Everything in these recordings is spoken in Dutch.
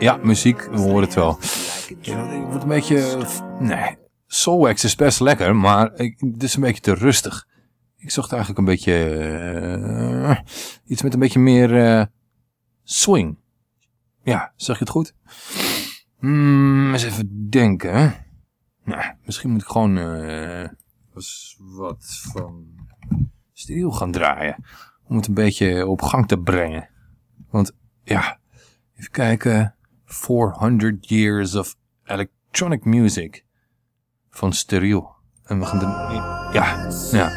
ja, muziek, we horen het wel. Het wordt een beetje, nee, Soulwax is best lekker, maar het is een beetje te rustig. Ik zocht eigenlijk een beetje, uh, iets met een beetje meer uh, swing. Ja, zeg je het goed? Hmm, eens even denken. Nou, misschien moet ik gewoon uh, wat van steriel gaan draaien. Om het een beetje op gang te brengen. Want ja, even kijken. 400 Years of Electronic Music van Steriel. En we gaan er... Ja, ja.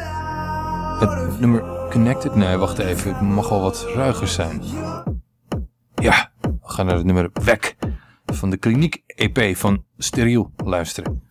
Het nummer Connected? Nee, wacht even. Het mag wel wat ruiger zijn. Ja, we gaan naar het nummer Weg van de Kliniek EP van Steriel luisteren.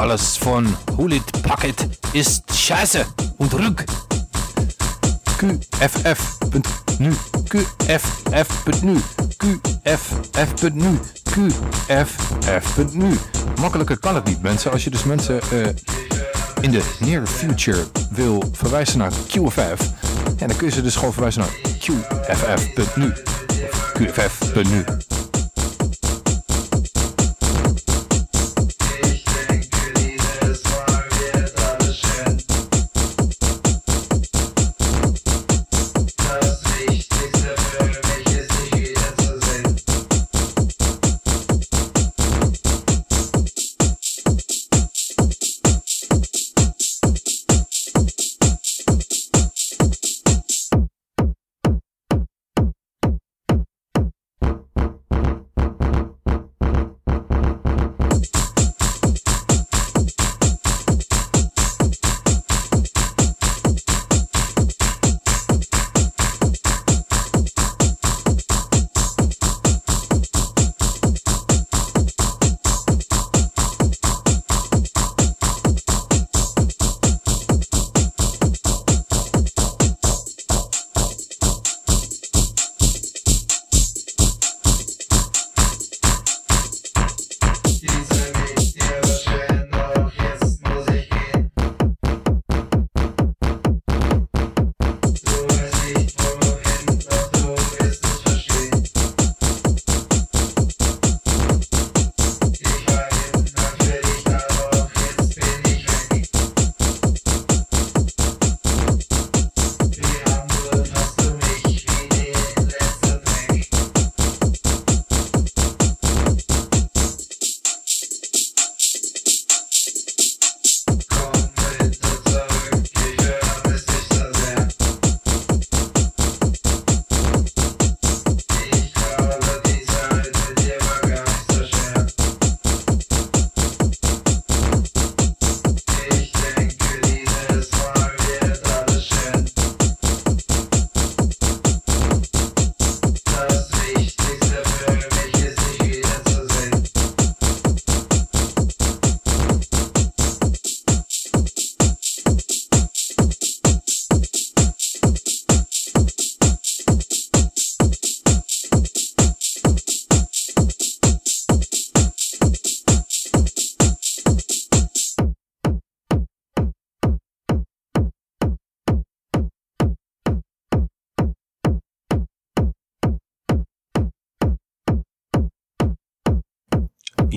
Alles von Hulit Packet ist scheiße und rück. QFF.nu, QFF.nu, QFF.nu, QFF.nu. Makkelijker kan het niet mensen. Als je dus mensen uh, in de near future wil verwijzen naar QFF. En dan kun je ze dus gewoon verwijzen naar QFF.nu. QFF.nu.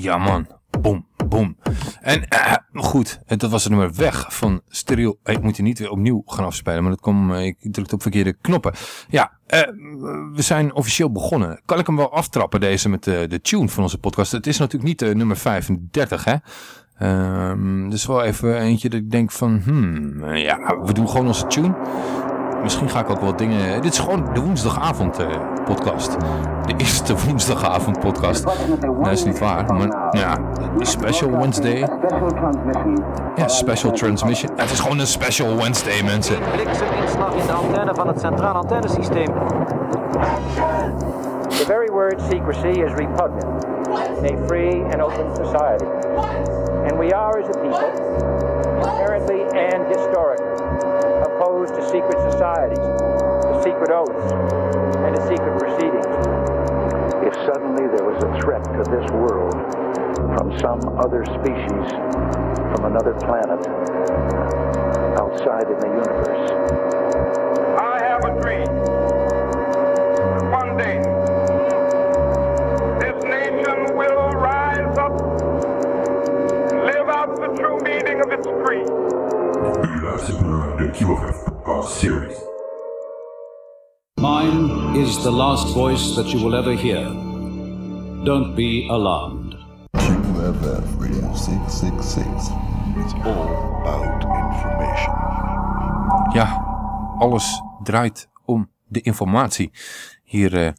Ja man, boom, boom. En uh, goed, dat was het nummer weg van stereo. Ik moet hier niet weer opnieuw gaan afspelen, maar dat komt, ik drukte op verkeerde knoppen. Ja, uh, we zijn officieel begonnen. Kan ik hem wel aftrappen deze met de, tune van onze podcast? Het is natuurlijk niet nummer 35 hè. Um, dus wel even eentje dat ik denk van, hmm, ja, we doen gewoon onze tune. Misschien ga ik ook wel dingen... Dit is gewoon de woensdagavond uh, podcast. De eerste woensdagavond podcast. Nee, dat is niet waar. Maar ja, de special Wednesday. Ja, special transmission. Het is gewoon een special Wednesday, mensen. Blikseminslag in de antenne van het centraal antennesysteem. The very word secrecy is repugnant in a free and open society. And we are, as a people, inherently and historically opposed to secret societies, to secret oaths, and to secret proceedings. If suddenly there was a threat to this world from some other species, from another planet, outside in the universe. I have a dream. One day, this nation will rise up live out the true meaning of its creed. U Series. Mine is the last voice that you will ever hear. Don't be alarmed. QFF Radio 666. It's all about information. Ja, alles draait om de informatie. Hier, uh,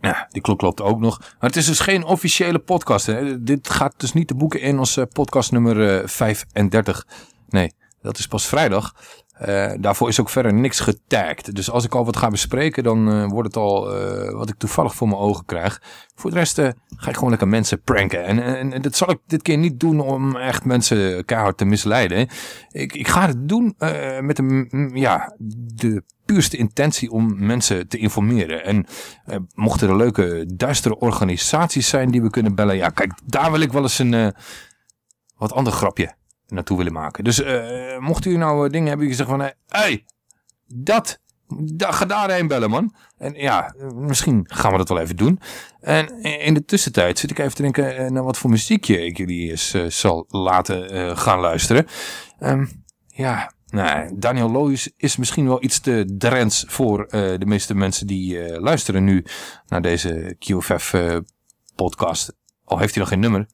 ja, die klok loopt ook nog. Maar het is dus geen officiële podcast. Hè. Dit gaat dus niet de boeken in als uh, podcast nummer uh, 35. Nee, dat is pas vrijdag. Uh, daarvoor is ook verder niks getagd. Dus als ik al wat ga bespreken, dan uh, wordt het al uh, wat ik toevallig voor mijn ogen krijg. Voor de rest ga ik gewoon lekker mensen pranken. En, en, en, dat zal ik dit keer niet doen om echt mensen keihard te misleiden. Ik, ik ga het doen met de, ja, de puurste intentie om mensen te informeren. En mochten er leuke, duistere organisaties zijn die we kunnen bellen. Ja, kijk, daar wil ik wel eens een wat ander grapje naartoe willen maken. Dus uh, mocht u nou uh, dingen hebben die zeggen van... Hé, hey, dat, da, ga daarheen bellen man. En ja, misschien gaan we dat wel even doen. En in de tussentijd zit ik even te denken naar wat voor muziekje ik jullie eens zal laten gaan luisteren. Um, ja, nou, Daniel Loos is misschien wel iets te drens voor de meeste mensen die luisteren nu naar deze QFF podcast. Al heeft hij nog geen nummer.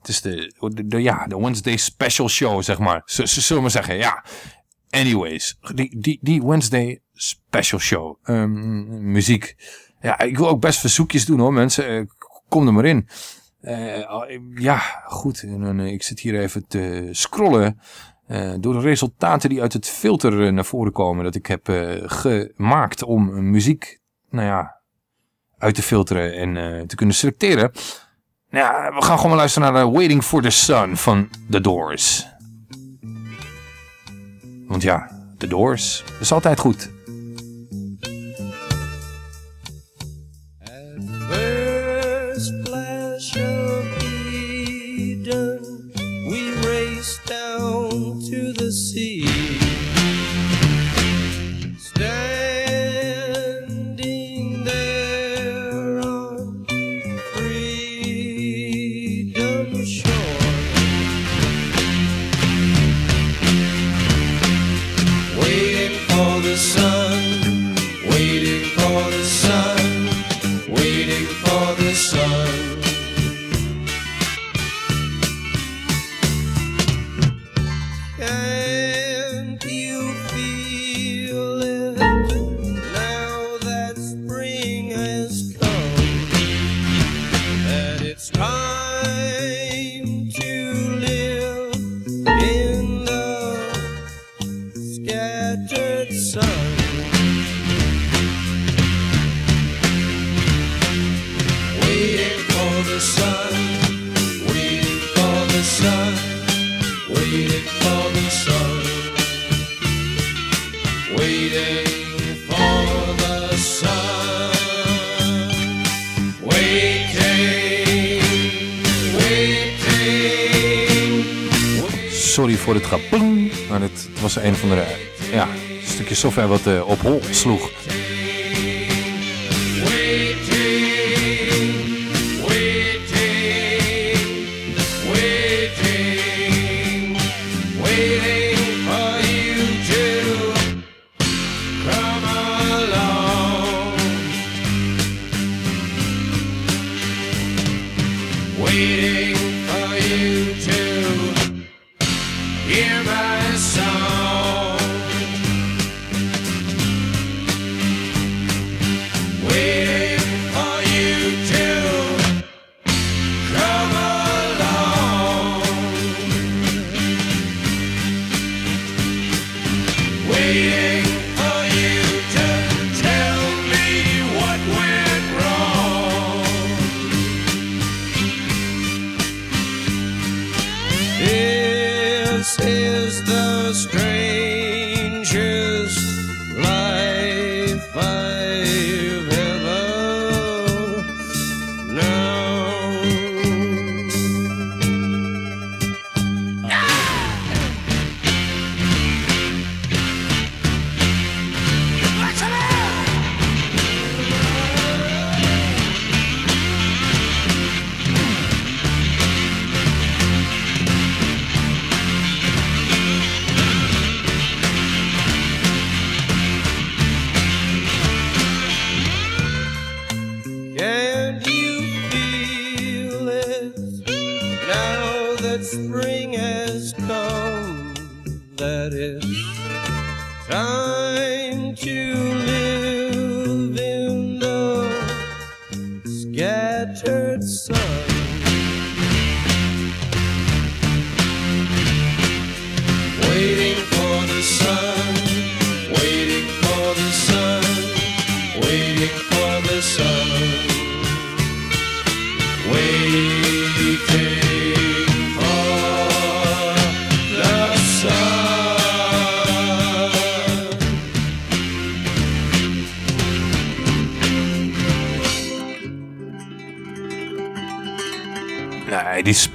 Het is de, ja, de Wednesday special show, zeg maar. Z zullen we maar zeggen, ja. Anyways, die, die, die Wednesday special show. Um, muziek. Ja, ik wil ook best verzoekjes doen hoor, mensen. Uh, kom er maar in. Uh, ja, goed. En, uh, ik zit hier even te scrollen. door de resultaten die uit het filter naar voren komen. Dat ik heb gemaakt om muziek, nou ja, uit te filteren en te kunnen selecteren. Ja, we gaan gewoon luisteren naar Waiting for the Sun van The Doors. Want ja, The Doors is altijd goed. Voor het gapong. Maar het, was een van de ja, stukjes software wat uh, op hol sloeg.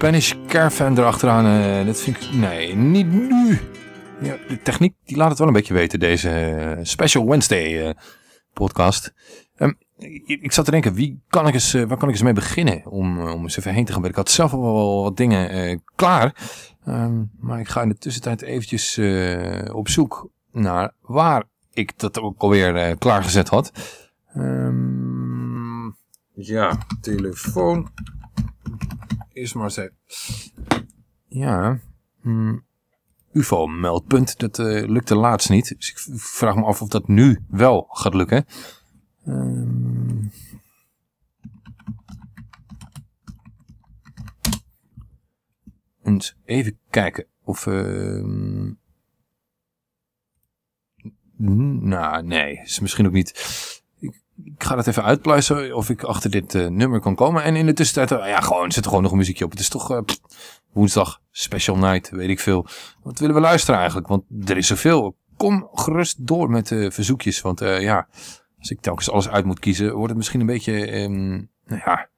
Spanish Caravan erachteraan, eh dat vind ik... Nee, niet nu. Ja, de techniek die laat het wel een beetje weten, deze eh, Special Wednesday eh, podcast. Ehm, ik, zat te denken, wie kan ik eens, waar kan ik eens mee beginnen om, om eens even heen te gaan? Ik had zelf al wel wat dingen klaar. Ehm, maar ik ga in de tussentijd eventjes op zoek naar waar ik dat ook alweer klaargezet had. Ehm, ja, telefoon. Eerst maar eens. Ja. hm, UFO-meldpunt. Dat eh, lukte laatst niet. Dus ik vraag me af of dat nu wel gaat lukken. Ehm. Eens even kijken of... ehm, Nou, nee. Is misschien ook niet... Ik, ga dat even uitpluizen of ik achter dit eh, nummer kan komen. En in de tussentijd, eh, ja, gewoon, zet er gewoon nog een muziekje op. Het is toch eh, woensdag, special night, weet ik veel. Wat willen we luisteren eigenlijk? Want er is zoveel. Kom gerust door met de verzoekjes. Want ja, als ik telkens alles uit moet kiezen, wordt het misschien een beetje, ehm, nou ja,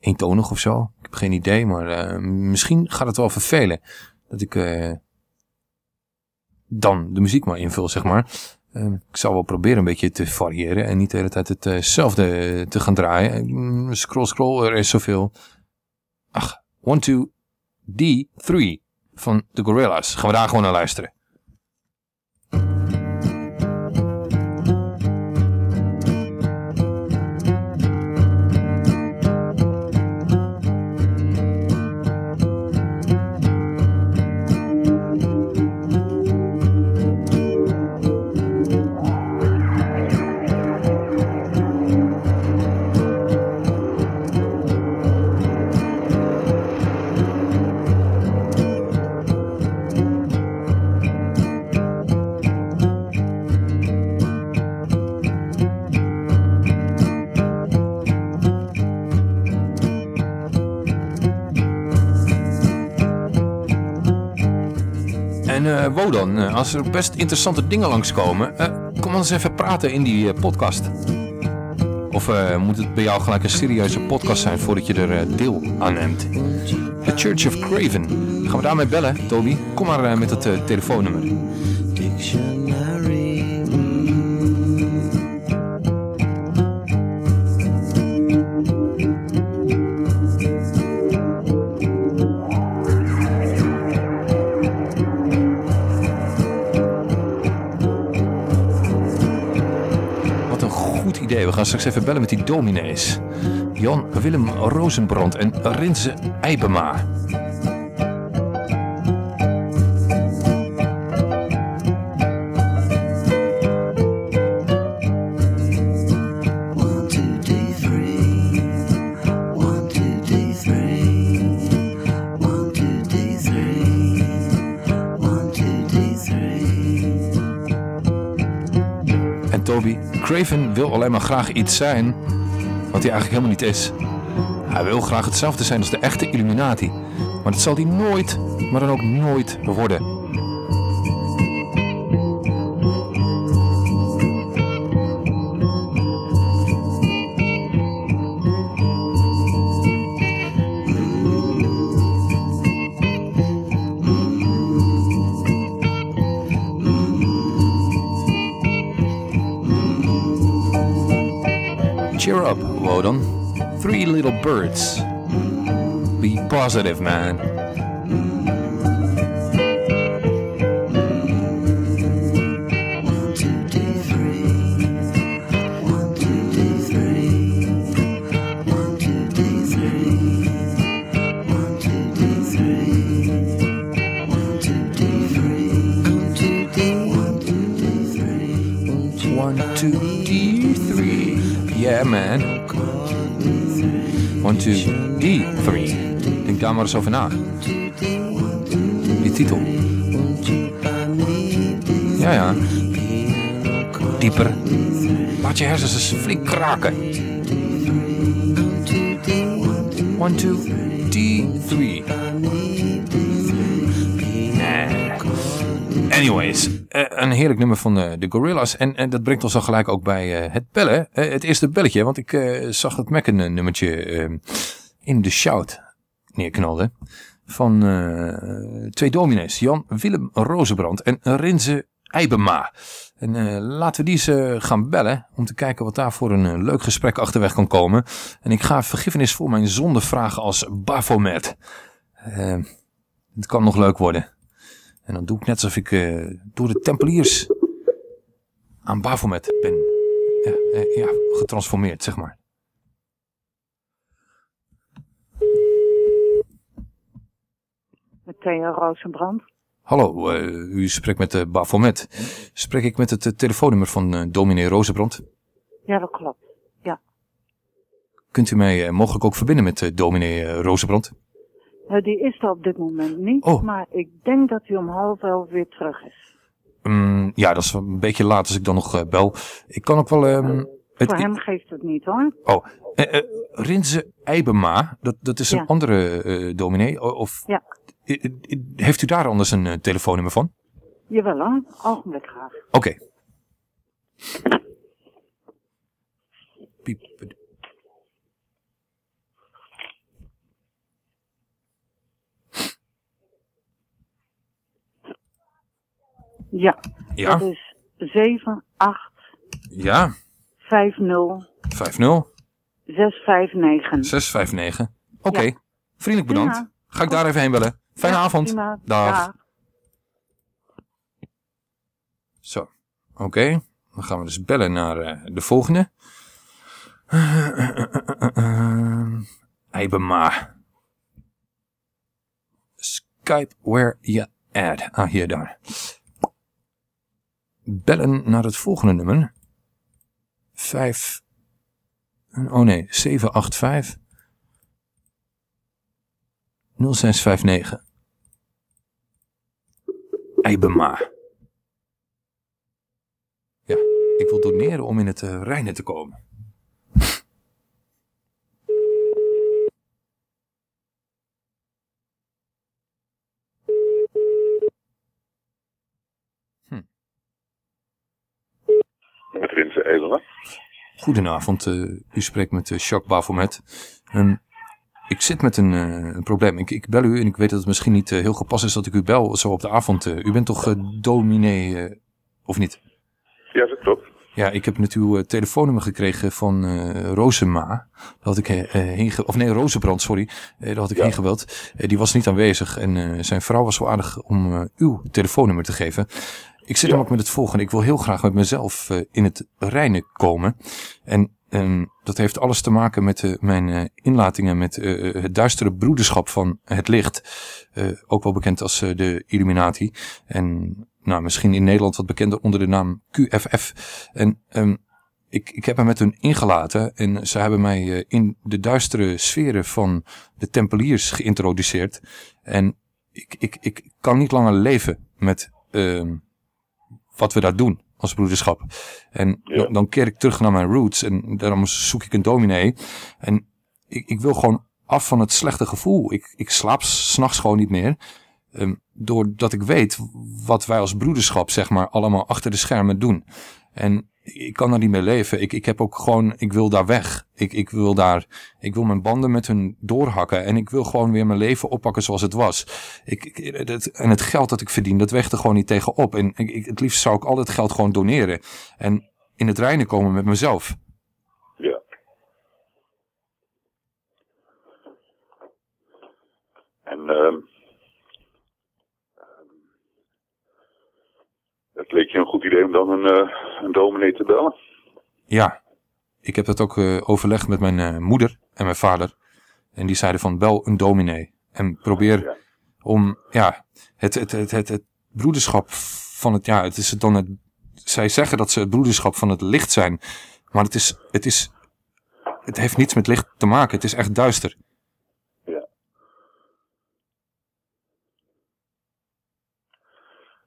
eentonig of zo. Ik heb geen idee, maar misschien gaat het wel vervelen. Dat ik dan de muziek maar invul, zeg maar. Ehm, ik zal wel proberen een beetje te variëren en niet de hele tijd hetzelfde te gaan draaien. Mm, Scroll, scroll, er is zoveel. Ach, 1, 2, D, 3 van de Gorillas. Gaan we daar gewoon naar luisteren. En eh Wodan, eh, als er best interessante dingen langskomen, eh kom eens even praten in die podcast. Of moet het bij jou gelijk een serieuze podcast zijn voordat je er deel aan neemt? The Church of Craven. Gaan we daarmee bellen, Toby? Kom maar met het telefoonnummer. Gaan straks even bellen met die dominees. Jan Willem Rozenbrand en Rinse Eibema. Wil alleen maar graag iets zijn wat hij eigenlijk helemaal niet is. Hij wil graag hetzelfde zijn als de echte Illuminati. Maar dat zal hij nooit, maar dan ook nooit worden. Cheer up, Wodan. Three little birds. Be positive, man. Maar eens over na. Die titel. Ja, ja. Dieper. Laat je hersens eens flink kraken. One, two, D, three. Nee. Anyways, eh, een heerlijk nummer van de, de Gorillas. En, en dat brengt ons dan gelijk ook bij eh, het bellen. Eh, het eerste belletje, want ik eh, zag dat Mac een eh, nummertje eh, in de shout neerknalde. Van eh, twee dominees, Jan Willem Rozenbrand en Rinze Eibema. En eh, laten we die eens eh, gaan bellen om te kijken wat daar voor een leuk gesprek achterweg kan komen. En ik ga vergiffenis voor mijn zonde vragen als Baphomet. Het kan nog leuk worden. En dan doe ik net alsof ik door de Tempeliers aan Baphomet ben ja, ja, getransformeerd, zeg maar. Met Theo Rozenbrand. Hallo, eh, u spreekt met uh, Baphomet. Spreek ik met het eh, telefoonnummer van eh, dominee Rozenbrand? Ja, dat klopt. Ja. Kunt u mij eh, mogelijk ook verbinden met eh, dominee eh, Rozenbrand? Eh, die is er op dit moment niet, Oh. maar ik denk dat hij om half wel weer terug is. Mm, ja, dat is een beetje laat als ik dan nog eh, bel. Ik kan ook wel... ehm, het, Voor hem geeft het niet hoor. Oh, eh, eh, Rinze Eibema, dat, dat is een andere eh, dominee. Of, Ja. Eh, eh, heeft u daar anders een eh, telefoonnummer van? Jawel hoor, ogenblik graag. Oké. Piep. Ja, Ja, dat is 7, 8, ja. 5, 0, 50 6, 5, 9. 659. Oké, Ja. vriendelijk bedankt. Ga ik daar even heen bellen. Fijne Ja, avond. prima. Dag. Dag. Zo, oké. Dan gaan we dus bellen naar eh, de volgende. Eibema. Skype where you at. Ah, hier, daar. Bellen naar het volgende nummer. 5. Oh nee, 785. 0659. Eibema. Ja, ik wil doneren om in het uh, reinen te komen. Met Rinse Edelen. Goedenavond, uh, u spreekt met uh, Jacques Bavomet. Um, ik zit met een, uh, een, probleem. Ik, ik, bel u en ik weet dat het misschien niet heel gepast is dat ik u bel zo op de avond. u bent toch dominee, of niet? Ja, dat klopt. Ja, ik heb net uw telefoonnummer gekregen van Rosema. Dat had ik heen of nee, Rozenbrand, sorry. dat had ik ja. heen gebeld. die was niet aanwezig en zijn vrouw was zo aardig om uw telefoonnummer te geven. Ik zit ja. hem ook met het volgende. Ik wil heel graag met mezelf in het reinen komen. En um, dat heeft alles te maken met uh, mijn uh, inlatingen met het duistere broederschap van het licht. ook wel bekend als de Illuminati. En nou, misschien in Nederland wat bekender onder de naam QFF. En um, ik, ik heb me met hun ingelaten en ze hebben mij in de duistere sferen van de Tempeliers geïntroduceerd. En ik, ik, ik kan niet langer leven met... wat we daar doen als broederschap. En Ja. dan, dan keer ik terug naar mijn roots en daarom zoek ik een dominee. En ik, ik wil gewoon af van het slechte gevoel. Ik, ik slaap s'nachts gewoon niet meer. Ehm, doordat ik weet wat wij als broederschap, zeg maar, allemaal achter de schermen doen. En ik kan daar niet mee leven. Ik, ik heb ook gewoon, ik wil daar weg. Ik, ik wil daar, ik wil mijn banden met hun doorhakken. En ik wil gewoon weer mijn leven oppakken zoals het was. Ik, ik, het, en het geld dat ik verdien, dat weegt er gewoon niet tegen op. En ik, het liefst zou ik al dat geld gewoon doneren. En in het reinen komen met mezelf. Ja. En ehm het leek je een goed idee om dan een, eh, een dominee te bellen? Ja, ik heb dat ook eh, overlegd met mijn eh, moeder en mijn vader. En die zeiden van bel een dominee. En probeer Ja. om, ja, het, het, het, het, het broederschap van het, ja, het is het dan het, zij zeggen dat ze het broederschap van het licht zijn. Maar het is, het is, het heeft niets met licht te maken. Het is echt duister.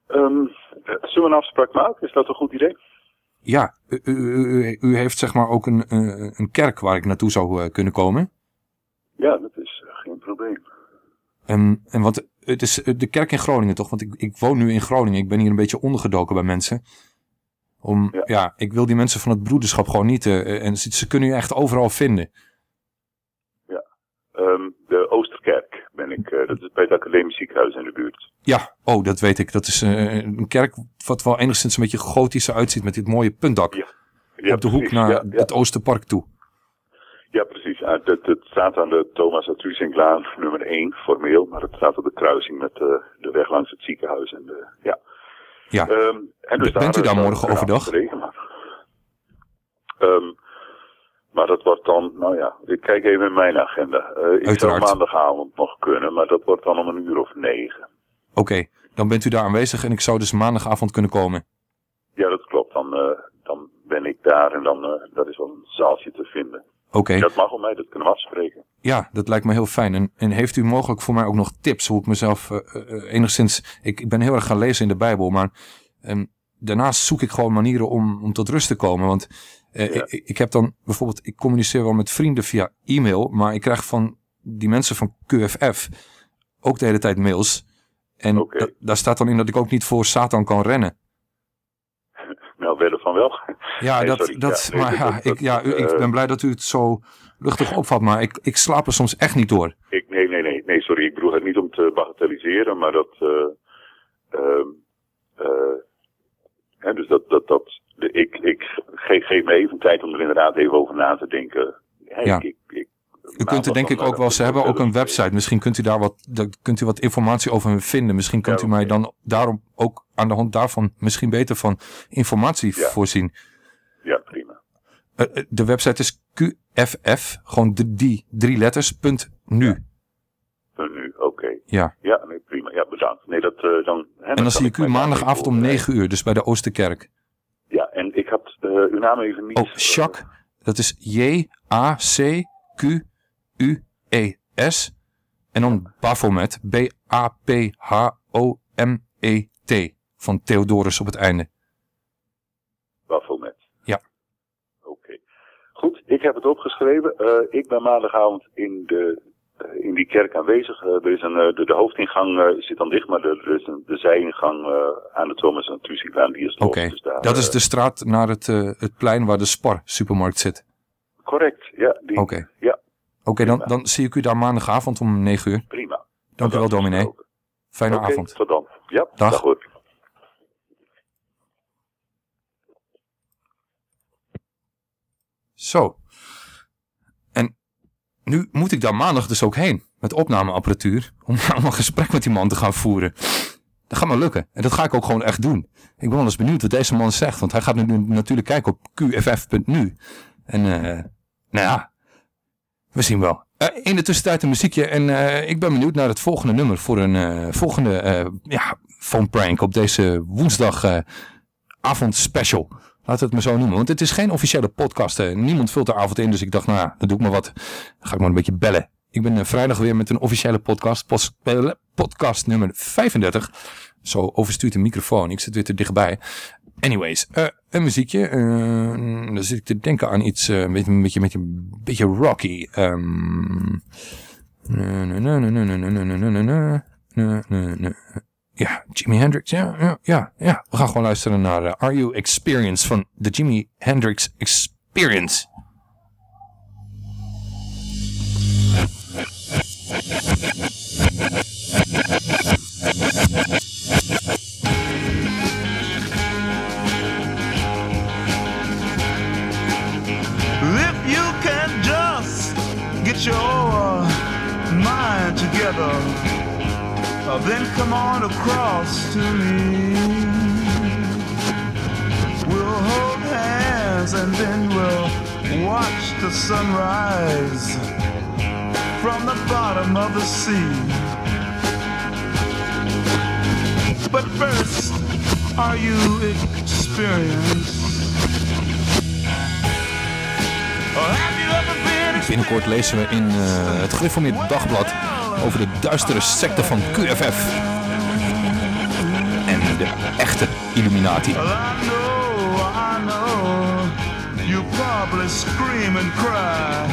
Ehm, zullen we een afspraak maken? Is dat een goed idee? Ja, u, u, u, u heeft zeg maar ook een, een kerk waar ik naartoe zou eh, kunnen komen. Ja, dat is eh, geen probleem. En, en want het is eh, de kerk in Groningen toch? Want ik, ik woon nu in Groningen. Ik ben hier een beetje ondergedoken bij mensen. Om, ja. Ja. ik wil die mensen van het broederschap gewoon niet. en ze, ze kunnen je echt overal vinden. Ehm, de Ben ik. eh, dat is bij het Academisch Ziekenhuis in de buurt. Ja, oh, dat weet ik. Dat is eh, een kerk wat wel enigszins een beetje gotisch uitziet met dit mooie puntdak. Ja. Ja, op de hoek precies. naar Ja, het Oosterpark toe. Ja, precies. Ah, Het, het staat aan de Thomas Atusinklaan nummer 1, formeel. Maar het staat op de kruising met eh, de weg langs het ziekenhuis. En de, ja. Ja. Ehm, en dus Bent u daar morgen overdag? gelegen, maar, dat wordt dan, nou ja, ik kijk even in mijn agenda. Eh, ik zou maandagavond nog kunnen, maar dat wordt dan om een uur of negen. Oké, dan bent u daar aanwezig en ik zou dus maandagavond kunnen komen. Ja, dat klopt. Dan, eh, dan ben ik daar en dan, eh, dat is wel een zaaltje te vinden. Oké, Dat mag om mij, dat kunnen we afspreken. ja, dat lijkt me heel fijn. En, en heeft u mogelijk voor mij ook nog tips hoe ik mezelf enigszins... Ik, ik ben heel erg gaan lezen in de Bijbel, maar ehm, daarnaast zoek ik gewoon manieren om, om tot rust te komen. Want eh, Ja. ik, ik heb dan bijvoorbeeld... Ik communiceer wel met vrienden via e-mail, maar ik krijg van die mensen van QFF ook de hele tijd mails. En da- daar staat dan in dat ik ook niet voor Satan kan rennen. Nou, verder van wel. Ja, Nee, dat, sorry. dat, Ja, maar ja, dat- ik, ja, ik eh, ben blij dat u het zo luchtig opvat, maar ik, ik slaap er soms echt niet door. Ik, nee, nee, nee, nee, sorry. Ik bedoel het niet om te bagatelliseren, maar dat. hè, dus dat. dat, dat de, ik ik geef, geef me even tijd om er inderdaad even over na te denken. Ja. ik, ik, U kunt er denk ik ook wel, ze hebben ook een website, misschien kunt u daar wat, daar kunt u wat informatie over vinden. Misschien kunt Ja, u mij dan daarom ook aan de hand daarvan misschien beter van informatie Ja. voorzien. Ja, prima. Eh, eh, de website is QFF, gewoon de, die drie letters, punt nu. En nu, oké. Ja. Ja, nee, prima. Ja, bedankt. Nee, dat eh, dan. Hè, En dan kan zie ik u maandagavond om even 9 uur, dus bij de Oosterkerk. Ja, en ik had eh, uw naam even niet. Oh, Jacques, dat is J-A-C-Q-U-E-S. En dan Baphomet, B-A-P-H-O-M-E-T. E Van Theodorus op het einde. Baphomet. Ja. Oké. Goed, ik heb het opgeschreven. Eh, ik ben maandagavond in, de, eh, in die kerk aanwezig. Eh, er is een, eh, de, de hoofdingang eh, zit dan dicht, maar er, is een, de zijingang eh, aan de Thomas en Tusinklaan, die is Oké. Dus dat is eh, de straat naar het, eh, het plein waar de Spar supermarkt zit. Correct, ja. Oké. Ja, Oké, dan, dan zie ik u daar maandagavond om 9 uur. prima. Dank u wel, dominee. Fijne avond. tot dan. Ja, Dag. dag. Zo. Nu moet ik daar maandag dus ook heen. Met opnameapparatuur. Om, een gesprek met die man te gaan voeren. Dat gaat me lukken. En dat ga ik ook gewoon echt doen. Ik ben wel eens benieuwd wat deze man zegt. Want hij gaat nu natuurlijk kijken op qff.nu. En eh nou ja. We zien wel. Eh, in de tussentijd een muziekje. En eh, ik ben benieuwd naar het volgende nummer. Voor een volgende ja, phone prank. Op deze woensdag eh, avond special. We het maar zo noemen. Want het is geen officiële podcast. eh. Niemand vult de avond in. Dus ik dacht, nou dan doe ik maar wat. Ga ik maar een beetje bellen. Ik ben eh, vrijdag weer met een officiële podcast. Podcast nummer 35. Zo overstuurt de microfoon, ik zit weer te dichtbij. Anyways, eh, een muziekje. eh, dan zit ik te denken aan iets eh, een beetje, een beetje, rocky. Ehm, Ja, Jimi Hendrix. Ja, ja, ja, ja. We gaan gewoon luisteren naar uh, Are You Experience van de Jimi Hendrix Experience. If you can just get your mind together then come on across to me. We'll hold hands and then we'll watch the sunrise from the bottom of the sea. But first, are you experienced? Or Binnenkort lezen we in eh, het gereformeerd dagblad over de duistere secte van QFF. En de echte Illuminati. Well, I know, I know, you probably scream and cry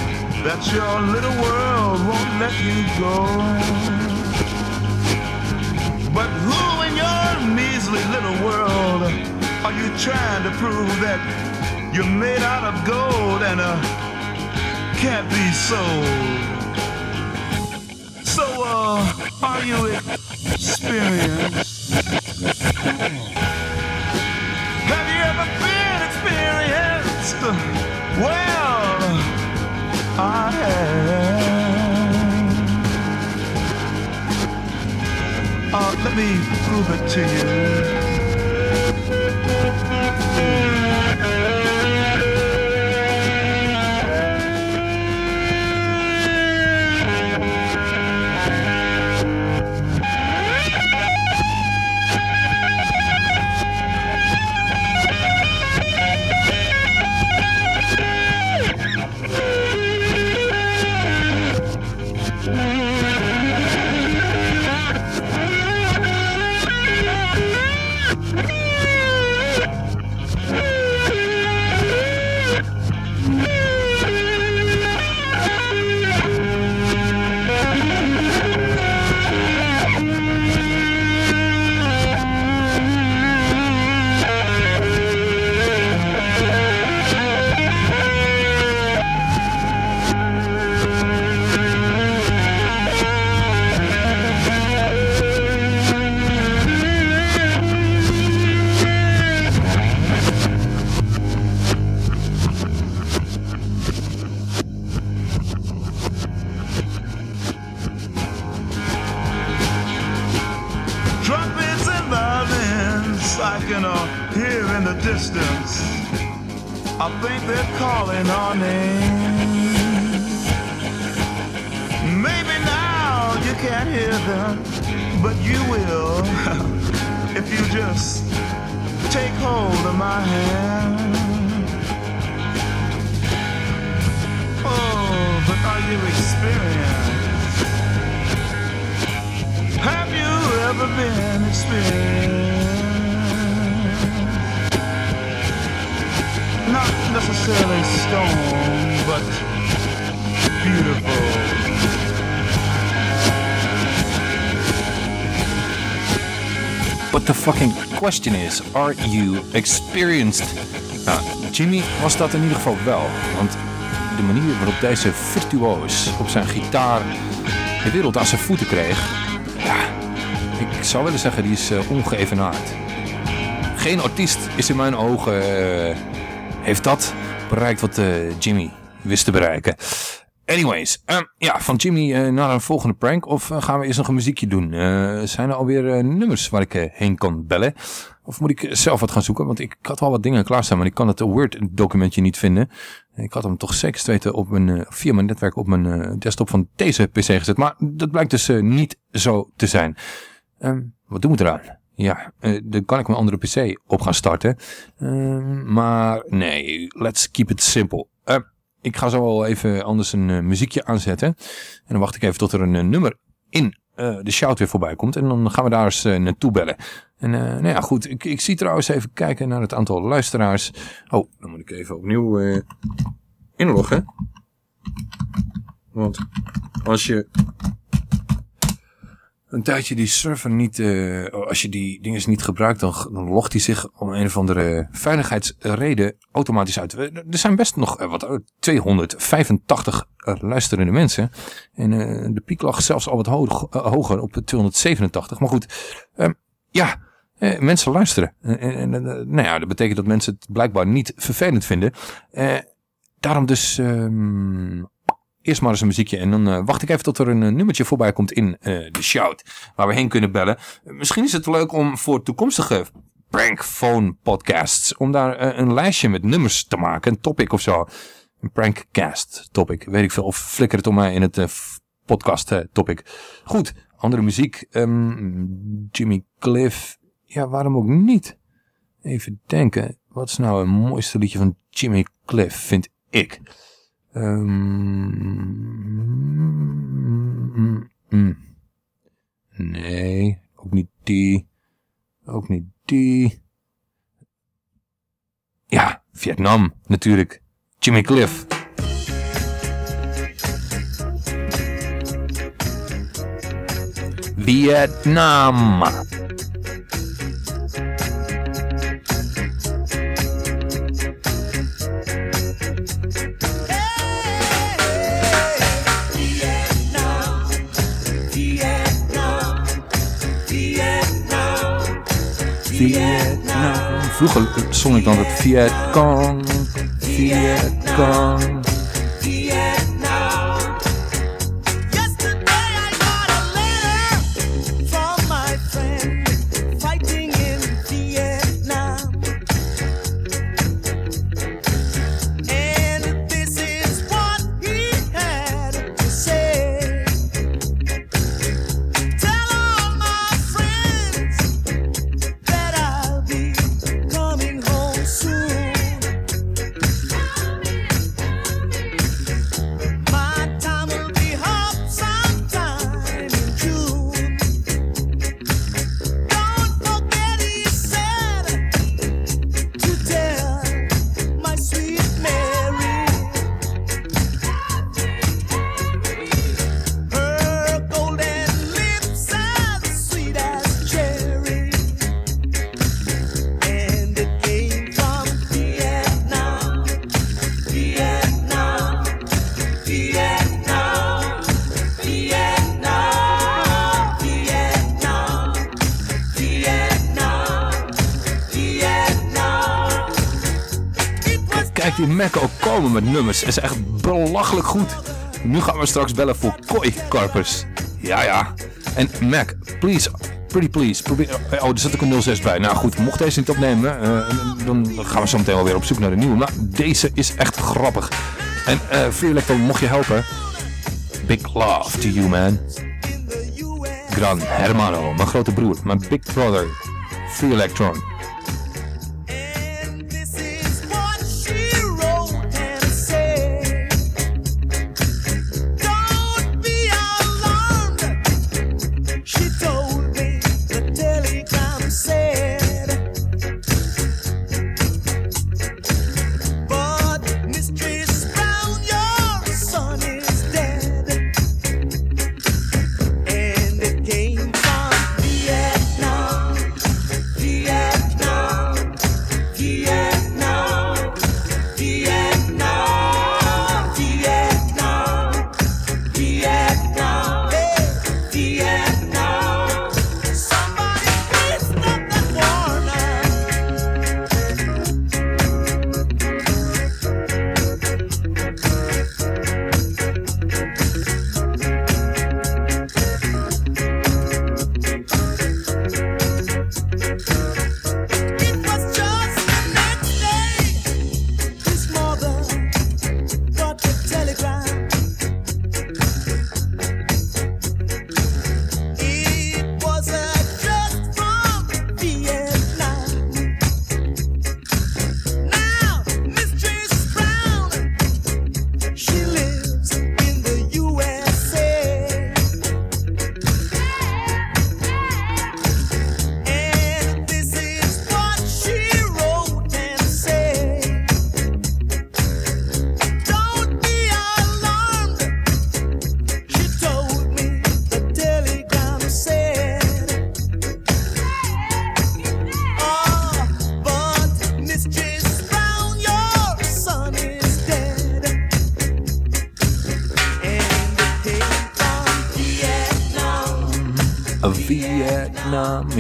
that your little world won't let you go. But who in your measly little world are you trying to prove that you're made out of gold and uh, can't be sold? So, uh, are you experienced? Have you ever been experienced? Well, I have. Uh, let me prove it to you. Our name. Maybe now you can't hear them, but you will if you just take hold of my hand. Oh, but are you experienced? Have you ever been experienced? Necessarily stone, but beautiful. But the fucking question is, are you experienced? Nou, Jimmy was dat in ieder geval wel. Want de manier waarop deze virtuoos op zijn gitaar de wereld aan zijn voeten kreeg... Ja, ik zou willen zeggen, die is uh, ongeëvenaard. Geen artiest is in mijn ogen... Uh, heeft dat bereikt wat uh, Jimmy wist te bereiken. Anyways, um, ja, van Jimmy uh, naar een volgende prank. Of uh, gaan we eerst nog een muziekje doen? Zijn er alweer nummers waar ik heen kan bellen? Of moet ik zelf wat gaan zoeken? Want ik had al wat dingen klaarstaan, maar ik kan het Word documentje niet vinden. Ik had hem toch zeker weten op mijn, via mijn netwerk op mijn desktop van deze pc gezet. Maar dat blijkt dus niet zo te zijn. Um, wat doen we eraan? Ja, dan kan ik mijn andere pc op gaan starten. Ehm, maar nee, let's keep it simple. Ik ga zo wel even anders een uh, muziekje aanzetten. En dan wacht ik even tot er een uh, nummer in eh, de shout weer voorbij komt. En dan gaan we daar eens eh, naartoe bellen. En eh, nou ja, goed. Ik, ik zie trouwens even kijken naar het aantal luisteraars. Oh, dan moet ik even opnieuw eh, inloggen. Want als je een tijdje die server niet, eh, als je die dingen niet gebruikt, dan, dan logt hij zich om een of andere veiligheidsreden automatisch uit. We- Er zijn best nog eh, wat, eh, 285 eh, luisterende mensen. En eh, de piek lag zelfs al wat eh, hoger op 287. Maar goed, ehm, ja, eh, mensen luisteren. En, en, en, eh, nou ja, dat betekent dat mensen het blijkbaar niet vervelend vinden. Eh, daarom dus ehm, eerst maar eens een muziekje. En dan eh, wacht ik even tot er een eh, nummertje voorbij komt in eh, de shout. Waar we heen kunnen bellen. Misschien is het leuk om voor toekomstige prankphone podcasts. Om daar een lijstje met nummers te maken. Een topic of zo. Een prankcast topic. Weet ik veel. Of flikker het om mij in het podcast topic. Goed. Andere muziek. ehm, Jimmy Cliff. Ja, waarom ook niet? Even denken. Wat is nou een mooiste liedje van Jimmy Cliff, vind ik? Ehm, mm, mm. Nee, ook niet die. Ook niet die. Ja, Vietnam, natuurlijk. Jimmy Cliff. Vietnam. Vietnam. Vroeger zong ik dan het Vietcong, Vietcong. Die Mac ook komen met nummers. Is echt belachelijk goed. Nu gaan we straks bellen voor kooikarpers. Ja, ja. En Mac, please, pretty please. Probeer... Oh, er zit ook een 06 bij. Nou goed, mocht deze niet opnemen, eh, dan gaan we zo meteen wel weer op zoek naar de nieuwe. Maar deze is echt grappig. En eh Free mocht je helpen. Big love to you, man. Gran hermano, mijn grote broer. Mijn big brother. Free Electron.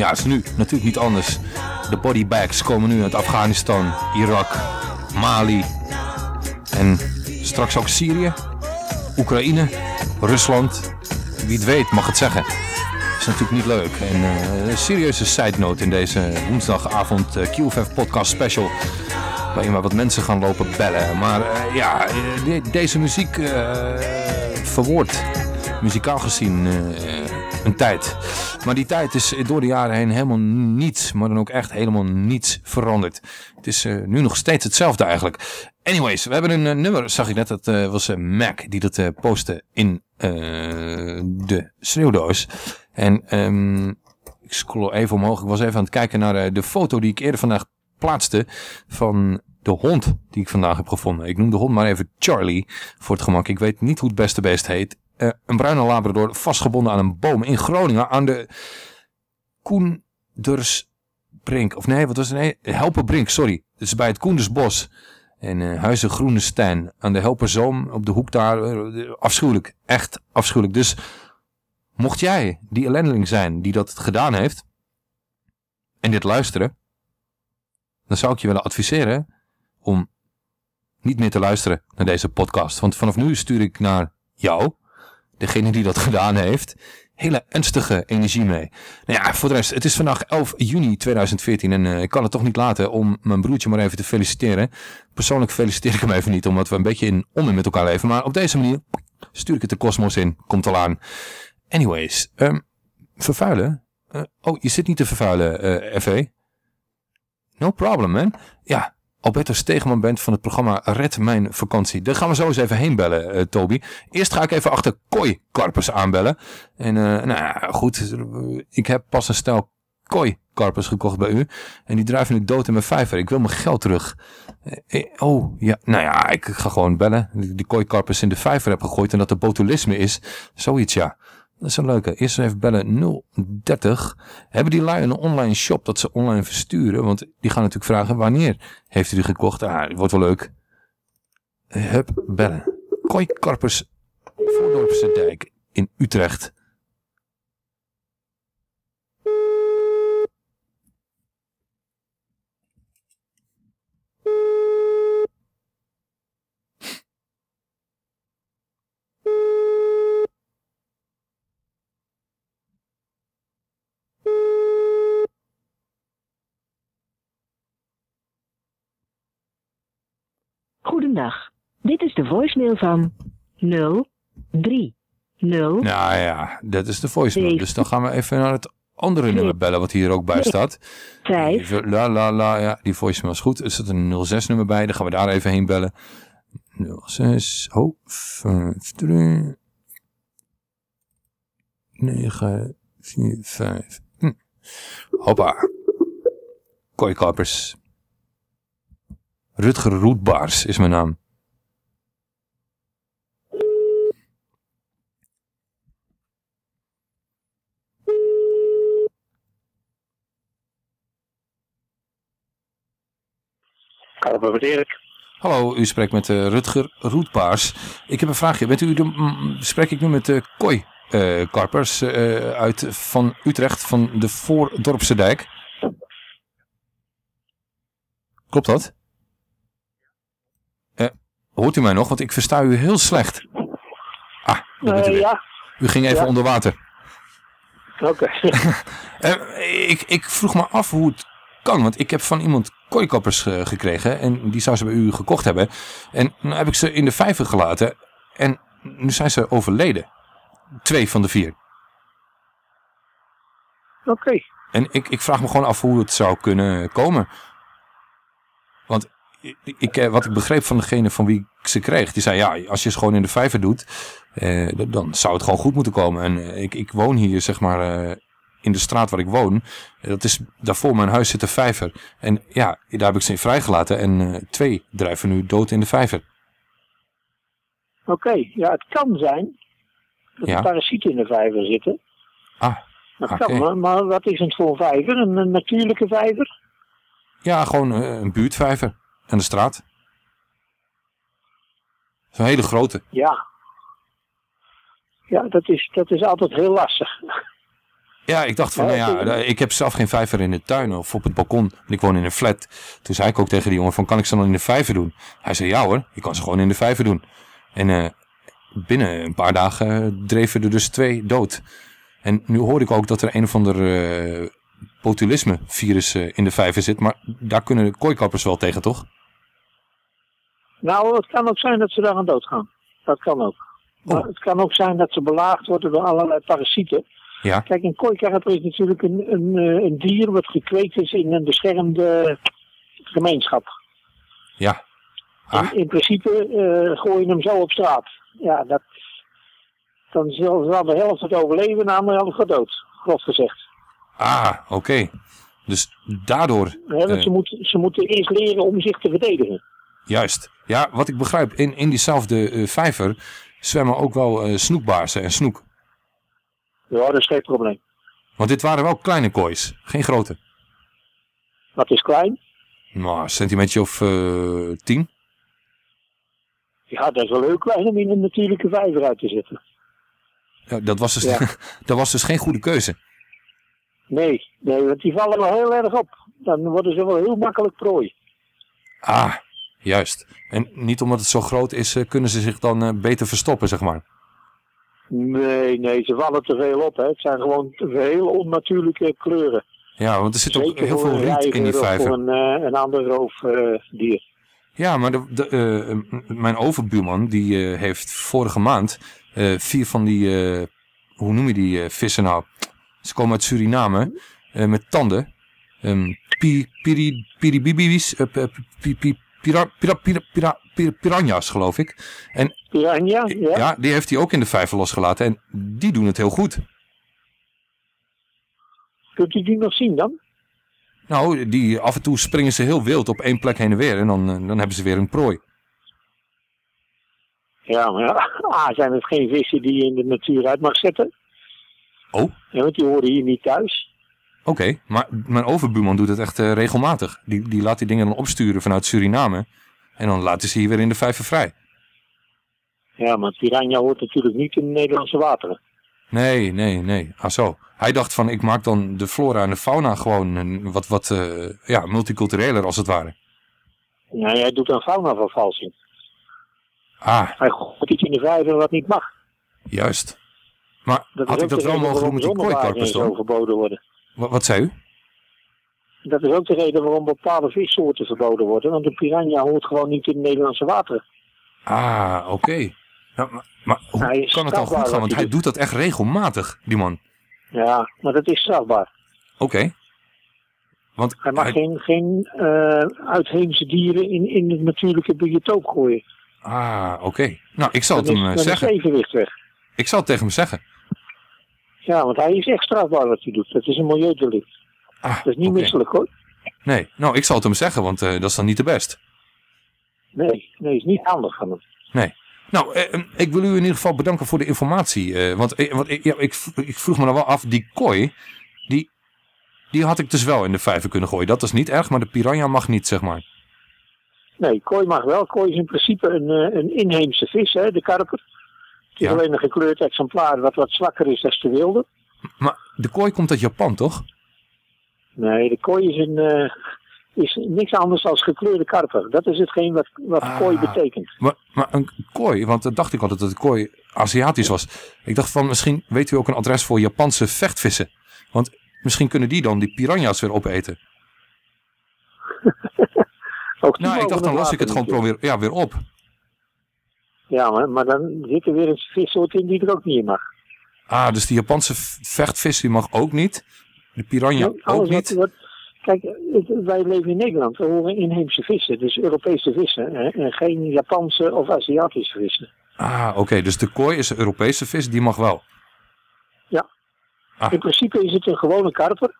Ja, is nu natuurlijk niet anders. De bodybags komen nu uit Afghanistan, Irak, Mali en straks ook Syrië, Oekraïne, Rusland. Wie het weet mag het zeggen. is natuurlijk niet leuk. En eh, een serieuze side note in deze woensdagavond uh, QFF podcast special. Waarin we wat mensen gaan lopen bellen. Maar eh, ja, eh, de- deze muziek eh verwoordt muzikaal gezien eh, een tijd. Maar die tijd is door de jaren heen helemaal niets, maar dan ook echt helemaal niets veranderd. Het is eh, nu nog steeds hetzelfde eigenlijk. Anyways, we hebben een eh, nummer, zag ik net, dat eh, was Mac die dat postte in de schreeuwdoos. En ehm, ik scroll even omhoog, ik was even aan het kijken naar de foto die ik eerder vandaag plaatste van de hond die ik vandaag heb gevonden. Ik noem de hond maar even Charlie voor het gemak. Ik weet niet hoe het beste beest heet. Eh, een bruine labrador vastgebonden aan een boom in Groningen aan de Koendersbrink. Of nee, wat was het? Helperbrink, sorry. Het is bij het Koendersbos. En eh Huizen Groene Stijn aan de Helperzoom op de hoek daar. eh, afschuwelijk, echt afschuwelijk. Dus mocht jij die ellendeling zijn die dat gedaan heeft en dit luisteren, dan zou ik je willen adviseren om niet meer te luisteren naar deze podcast. Want vanaf nu stuur ik naar jou, degene die dat gedaan heeft, hele ernstige energie mee. Nou ja, voor de rest, het is vandaag 11 juni 2014 en eh, ik kan het toch niet laten om mijn broertje maar even te feliciteren. Persoonlijk feliciteer ik hem even niet, omdat we een beetje in onmin met elkaar leven. Maar op deze manier stuur ik het de kosmos in. Komt al aan. Anyways, ehm, vervuilen? Eh, oh, je zit niet te vervuilen, eh FV. No problem, man. Ja, Alberto Stegeman bent van het programma Red Mijn Vakantie. Daar gaan we zo eens even heen bellen, eh, Toby. Eerst ga ik even achter kooikarpers aanbellen. En eh, nou ja, goed, ik heb pas een stel kooikarpers gekocht bij u. En die drijven nu dood in mijn vijver. Ik wil mijn geld terug. Eh, oh, ja, nou ja, ik ga gewoon bellen. Die die kooikarpers in de vijver heb gegooid en dat er botulisme is. Zoiets, ja. Dat is een leuke. Eerst even bellen 030. Hebben die lui een online shop dat ze online versturen? Want die gaan natuurlijk vragen wanneer heeft u die gekocht? Ah, wordt wel leuk. Hup, bellen. Kooikarpers Voordorpse Dijk in Utrecht. Goedendag. Dit is de voicemail van 030. Nou ja, dat is de voicemail. Dus dan gaan we even naar het andere nummer bellen wat hier ook bij staat. Vijf. Even, la la la, ja, die voicemail is goed. Er zit een 06 nummer bij, dan gaan we daar even heen bellen. 06, oh, 5, 3, 9, 4, 5. Hm. Hoppa. Kooikarpers. Rutger Roetbaars is mijn naam. Hallo, Erik. Hallo, u spreekt met eh, Rutger Roetbaars. Ik heb een vraagje. Bent u de, mm, spreek ik nu met de Kooi eh, Karpers uit van Utrecht van de Voordorpse Dijk? Klopt dat? Hoort u mij nog? Want ik versta u heel slecht. Ah, u Eh, ja. U ging even Ja. onder water. Oké. Eh, ik, ik vroeg me af hoe het kan, want ik heb van iemand kooikappers eh, gekregen en die zou ze bij u gekocht hebben. En nu heb ik ze in de vijver gelaten en nu zijn ze overleden. Twee van de vier. Oké. En ik, ik vraag me gewoon af hoe het zou kunnen komen. Want ik, eh, wat ik begreep van degene van wie ik ze kreeg, die zei ja, als je ze gewoon in de vijver doet, eh, dan zou het gewoon goed moeten komen. En eh, ik, ik woon hier zeg maar eh, in de straat waar ik woon. Dat is, daarvoor mijn huis zit een vijver. En ja, daar heb ik ze in vrijgelaten en eh, twee drijven nu dood in de vijver. Oké, ja, het kan zijn dat Ja. er parasieten in de vijver zitten. Ah, Dat kan, maar, maar wat is het voor een vijver? Een, een natuurlijke vijver? Ja, gewoon eh, een buurtvijver aan de straat. Zo'n hele grote. Ja. Ja, dat is, dat is altijd heel lastig. Ja, ik dacht van, nou ja, ik heb zelf geen vijver in de tuin of op het balkon. Ik woon in een flat. Toen zei ik ook tegen die jongen van, kan ik ze dan in de vijver doen? Hij zei, ja hoor, je kan ze gewoon in de vijver doen. En eh, binnen een paar dagen eh, dreven er dus twee dood. En nu hoor ik ook dat er een of ander eh botulisme-virus eh, in de vijver zit. Maar daar kunnen de kooikappers wel tegen, toch? Nou, het kan ook zijn dat ze daar aan dood gaan. Dat kan ook. Maar het kan ook zijn dat ze belaagd worden door allerlei parasieten. Ja. Kijk, een kooikarper is natuurlijk een, een, eh, een dier wat gekweekt is in een beschermde gemeenschap. Ja. In, in principe eh, gooi je hem zo op straat. Ja, dat, dan zal, zal de helft het overleven en de andere helft gaat dood. Grof gezegd. Ah, oké. Dus daardoor... Want eh, ze, moeten, ze moeten eerst leren om zich te verdedigen. Juist. Ja, wat ik begrijp, in, in diezelfde eh, vijver zwemmen ook wel eh, snoekbaarsen en snoek. Ja, dat is geen probleem. Want dit waren wel kleine koois, geen grote. Wat is klein? Nou, een centimeter of eh, tien. Ja, dat is wel heel klein om in een natuurlijke vijver uit te zetten. Ja, dat, was dus, Ja. dat was dus geen goede keuze. Nee, nee, want die vallen wel heel erg op. Dan worden ze wel heel makkelijk prooi. Ah, juist. En niet omdat het zo groot is, eh, kunnen ze zich dan eh, beter verstoppen, zeg maar. Nee, nee, ze vallen te veel op. Hè. Het zijn gewoon te veel onnatuurlijke kleuren. Ja, want er zit ook heel veel riet in die vijver. voor een, eh, een ander roofdier. Ja, maar de, mijn overbuurman, die heeft vorige maand vier van die, hoe noem je die vissen nou? Ze komen uit Suriname, met tanden. Ehm pi, pira, pira, pira, pira, pira- piranha's geloof ik. En, Piranha, ja. ja, die heeft hij ook in de vijver losgelaten en die doen het heel goed. Kunt u die nog zien dan? Nou, die, af en toe springen ze heel wild op één plek heen en weer en dan, eh, dan hebben ze weer een prooi. Ja, maar ah, zijn het geen vissen die je in de natuur uit mag zetten? Oh? Ja, want die horen hier niet thuis. Oké, maar mijn overbuurman doet het echt eh, regelmatig. Die, die laat die dingen dan opsturen vanuit Suriname. En dan laten ze hier weer in de vijver vrij. Ja, maar piranha hoort natuurlijk niet in de Nederlandse wateren. Nee, nee, nee. Ah zo. Hij dacht van, ik maak dan de flora en de fauna gewoon een, wat, wat eh, ja, multicultureler als het ware. Ja, hij doet aan faunavervalsing. Ah, Hij gooit iets in de vijver wat niet mag. juist. Maar Dat had ik dat wel mogen doen met die kooikarpers zo dan? verboden worden. Wat, wat zei u? Dat is ook de reden waarom bepaalde vissoorten verboden worden. Want een piranha hoort gewoon niet in de Nederlandse wateren. Ah, oké. Ja, maar maar hoe is kan het dan goed gaan? Want hij doet dat echt regelmatig, die man. Ja, maar dat is strafbaar. Oké. Want Hij mag geen, geen eh, uitheemse dieren in, in het natuurlijke biotoop gooien. Ah, oké. Nou, ik zal het hem is, eh, dan is zeggen. het evenwicht weg. Ik zal het tegen hem zeggen. Ja, want hij is echt strafbaar wat hij doet. Dat is een milieudelict. Ah, dat is niet oké. misselijk hoor. Nee, nou, ik zal het hem zeggen, want eh, dat is dan niet de best. Nee, nee, is niet handig van hem. Nee. Nou, eh, eh, ik wil u in ieder geval bedanken voor de informatie. eh, want eh, want ik- ja, ik, ik vroeg me dan wel af, die kooi, die, die had ik dus wel in de vijver kunnen gooien. Dat is niet erg, maar de piranha mag niet, zeg maar. Nee, kooi mag wel. Kooi is in principe een, een inheemse vis, hè, de karper. Het is Ja. alleen een gekleurd exemplaar wat wat zwakker is dan de wilde. Maar de kooi komt uit Japan, toch? Nee, de kooi is, een, eh, is niks anders dan gekleurde karper. Dat is hetgeen wat, wat Ah. kooi betekent. Maar, maar een kooi, want dat dacht ik altijd dat de kooi Aziatisch was. Ik dacht van, misschien weet u ook een adres voor Japanse vechtvissen. Want misschien kunnen die dan die piranha's weer opeten. Ook Nou, ik dacht dan los ik het gewoon probeer, ja, weer op. Ja, maar, maar dan zit er weer een vissoort in die er ook niet in mag. Ah, dus die Japanse vechtvis die mag ook niet. De piranha Nee, ook wat- niet. wat- kijk, wij leven in Nederland. We horen inheemse vissen, dus Europese vissen. Hè, en geen Japanse of Aziatische vissen. Ah, oké. Dus de kooi is een Europese vis, die mag wel. Ja. Ah. In principe is het een gewone karper,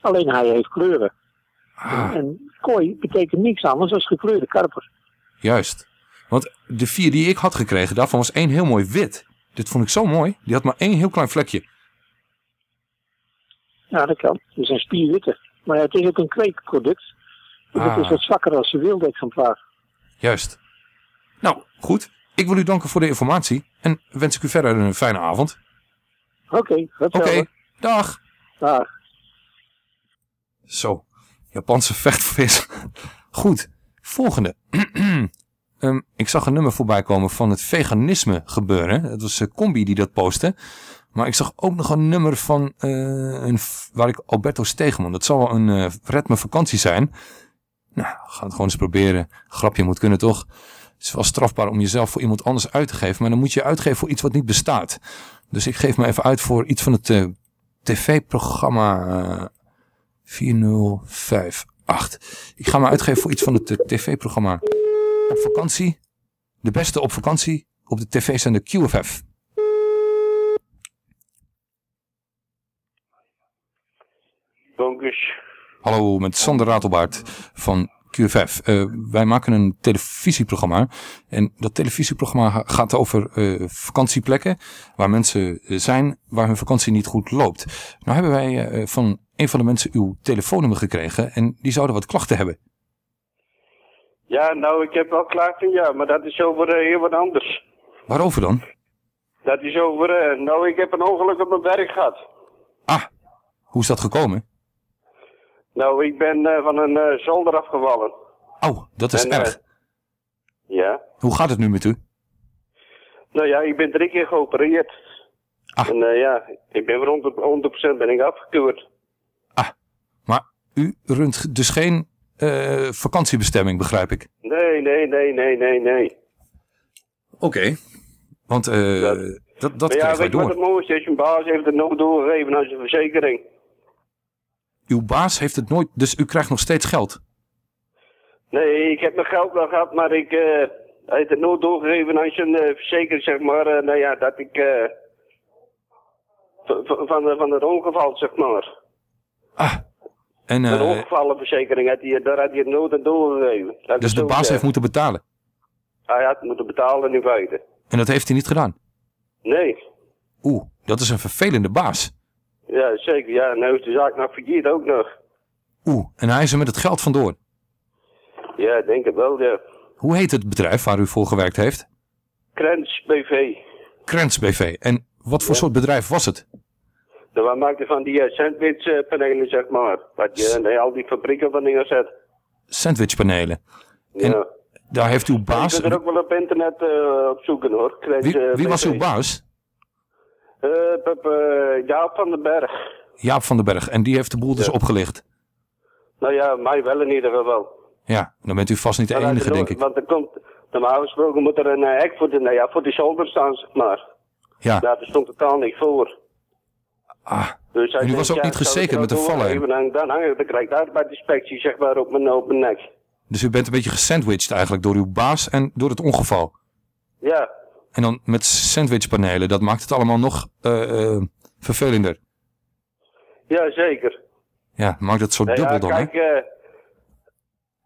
alleen hij heeft kleuren. Ah. En, en kooi betekent niks anders dan gekleurde karper. Juist. Want de vier die ik had gekregen, daarvan was één heel mooi wit. Dit vond ik zo mooi. Die had maar één heel klein vlekje. Ja, dat kan. Het zijn spierwitte. Maar het is ook een kweekproduct. Dus Ah. het is wat zwakker als een wilde exemplaar. Juist. Nou, goed. Ik wil u danken voor de informatie. En wens ik u verder een fijne avond. Oké, Oké, hetzelfde. dag. Dag. Zo, Japanse vechtvis. Goed, volgende. Ehm, ik zag een nummer voorbij komen van het veganisme gebeuren. Het was uh, Combi die dat postte. Maar ik zag ook nog een nummer van eh, een, waar ik Alberto Stegeman. Dat zal wel een me vakantie zijn. Nou, gaan het gewoon eens proberen. Grapje moet kunnen toch? Het is wel strafbaar om jezelf voor iemand anders uit te geven. Maar dan moet je uitgeven voor iets wat niet bestaat. Dus ik geef me even uit voor iets van het tv-programma eh, 4058. Ik ga me uitgeven voor iets van het tv-programma Op vakantie. De beste op vakantie op de tv-zender QFF. Bonkers. Hallo, met Sander Ratelbaard van QFF. Eh, wij maken een televisieprogramma. En dat televisieprogramma ga- gaat over eh, vakantieplekken. Waar mensen eh, zijn waar hun vakantie niet goed loopt. Nou hebben wij van een van de mensen uw telefoonnummer gekregen. En die zouden wat klachten hebben. Ja, nou, ik heb wel klachten, ja, maar dat is over eh, heel wat anders. Waarover dan? Dat is over, eh, nou, ik heb een ongeluk op mijn werk gehad. Hoe is dat gekomen? Nou, ik ben eh, van een zolder afgevallen. Oh, dat is En, erg. Ja. Hoe gaat het nu met u? Nou ja, ik ben drie keer geopereerd. Ah. En ja, ik ben voor 100%, 100% ben ik afgekeurd. Maar u runt dus geen eh, vakantiebestemming, begrijp ik. Nee, nee, nee, nee, nee, nee. Oké. Want eh, dat, dat maar ja, weet je wat door. het mooiste is? Mijn baas heeft het nooit doorgegeven aan zijn verzekering. Uw baas heeft het nooit, dus u krijgt nog steeds geld. Nee, ik heb mijn geld wel gehad, maar ik, eh, hij heeft het nooit doorgegeven aan zijn eh, verzekering, zeg maar. eh, nou ja, dat ik... eh, van, de- van het ongeval, zeg maar. En, Een eh, ongevallenverzekering, had hij, daar had hij het nooit aan doorgegeven. Ik dus de baas heeft zeggen. moeten betalen. Hij had moeten betalen in feite. En dat heeft hij niet gedaan. Nee. Oeh, dat is een vervelende baas. Ja, zeker. Ja, nou is de zaak nog failliet ook nog. Oeh, en hij is er met het geld vandoor. Ja, ik denk het wel, ja. Hoe heet het bedrijf waar u voor gewerkt heeft? Krens BV. Krens BV. En wat voor soort bedrijf was het? Nou, wij maakten van die uh, sandwichpanelen, zeg maar. Wat je nee, al die fabrieken van dingen zet. Sandwichpanelen. En Ja. daar heeft uw Je baas... kunt er ook wel op internet eh, op zoeken, hoor. Wie, eh, wie was uw baas? Eh, Pep, eh, Jaap van den Berg. Jaap van den Berg. En die heeft de boel dus opgelicht. Nou ja, mij wel in ieder geval. Ja, dan bent u vast niet de Maar enige, denk ik. Want er komt, normaal gesproken moet er een eh, hek voor de, nou ja, voor de zolder staan, zeg maar. Ja. Daar stond totaal niet voor. Ah, Dus hij en u was ook ja, niet gezekerd met een vallen. Dan, dan, hang- dan krijg ik de arbeidsinspectie, zeg maar, op mijn, op mijn nek. Dus u bent een beetje gesandwiched eigenlijk door uw baas en door het ongeval. Ja, En dan met sandwichpanelen, dat maakt het allemaal nog eh, eh, vervelender. ja, zeker. Ja, maakt het zo Nou ja, dubbel dan, hè? kijk,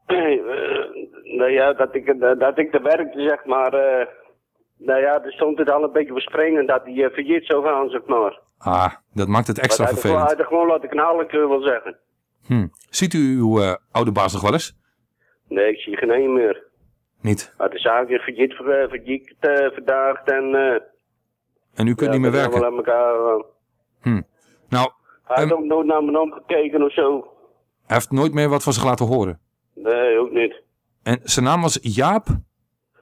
eh, eh, nou ja, dat ik, dat ik er werkte, zeg maar, eh, nou ja, er stond het al een beetje bespringen dat hij uh, failliet zou gaan, zeg maar. Ah, dat maakt het extra er vervelend. hij had gewoon laten knallen, kun je wel zeggen. Hm. Ziet u uw eh, oude baas nog wel eens? Nee, ik zie geen een meer. Niet. Maar de zaak is ver, eh, failliet eh, verdaagd en... En u kunt ja, niet meer werken? aan elkaar, Hm. Nou, hij heeft ook nooit naar me omgekeken of zo. hij heeft nooit meer wat van zich laten horen. Nee, ook niet. En zijn naam was Jaap?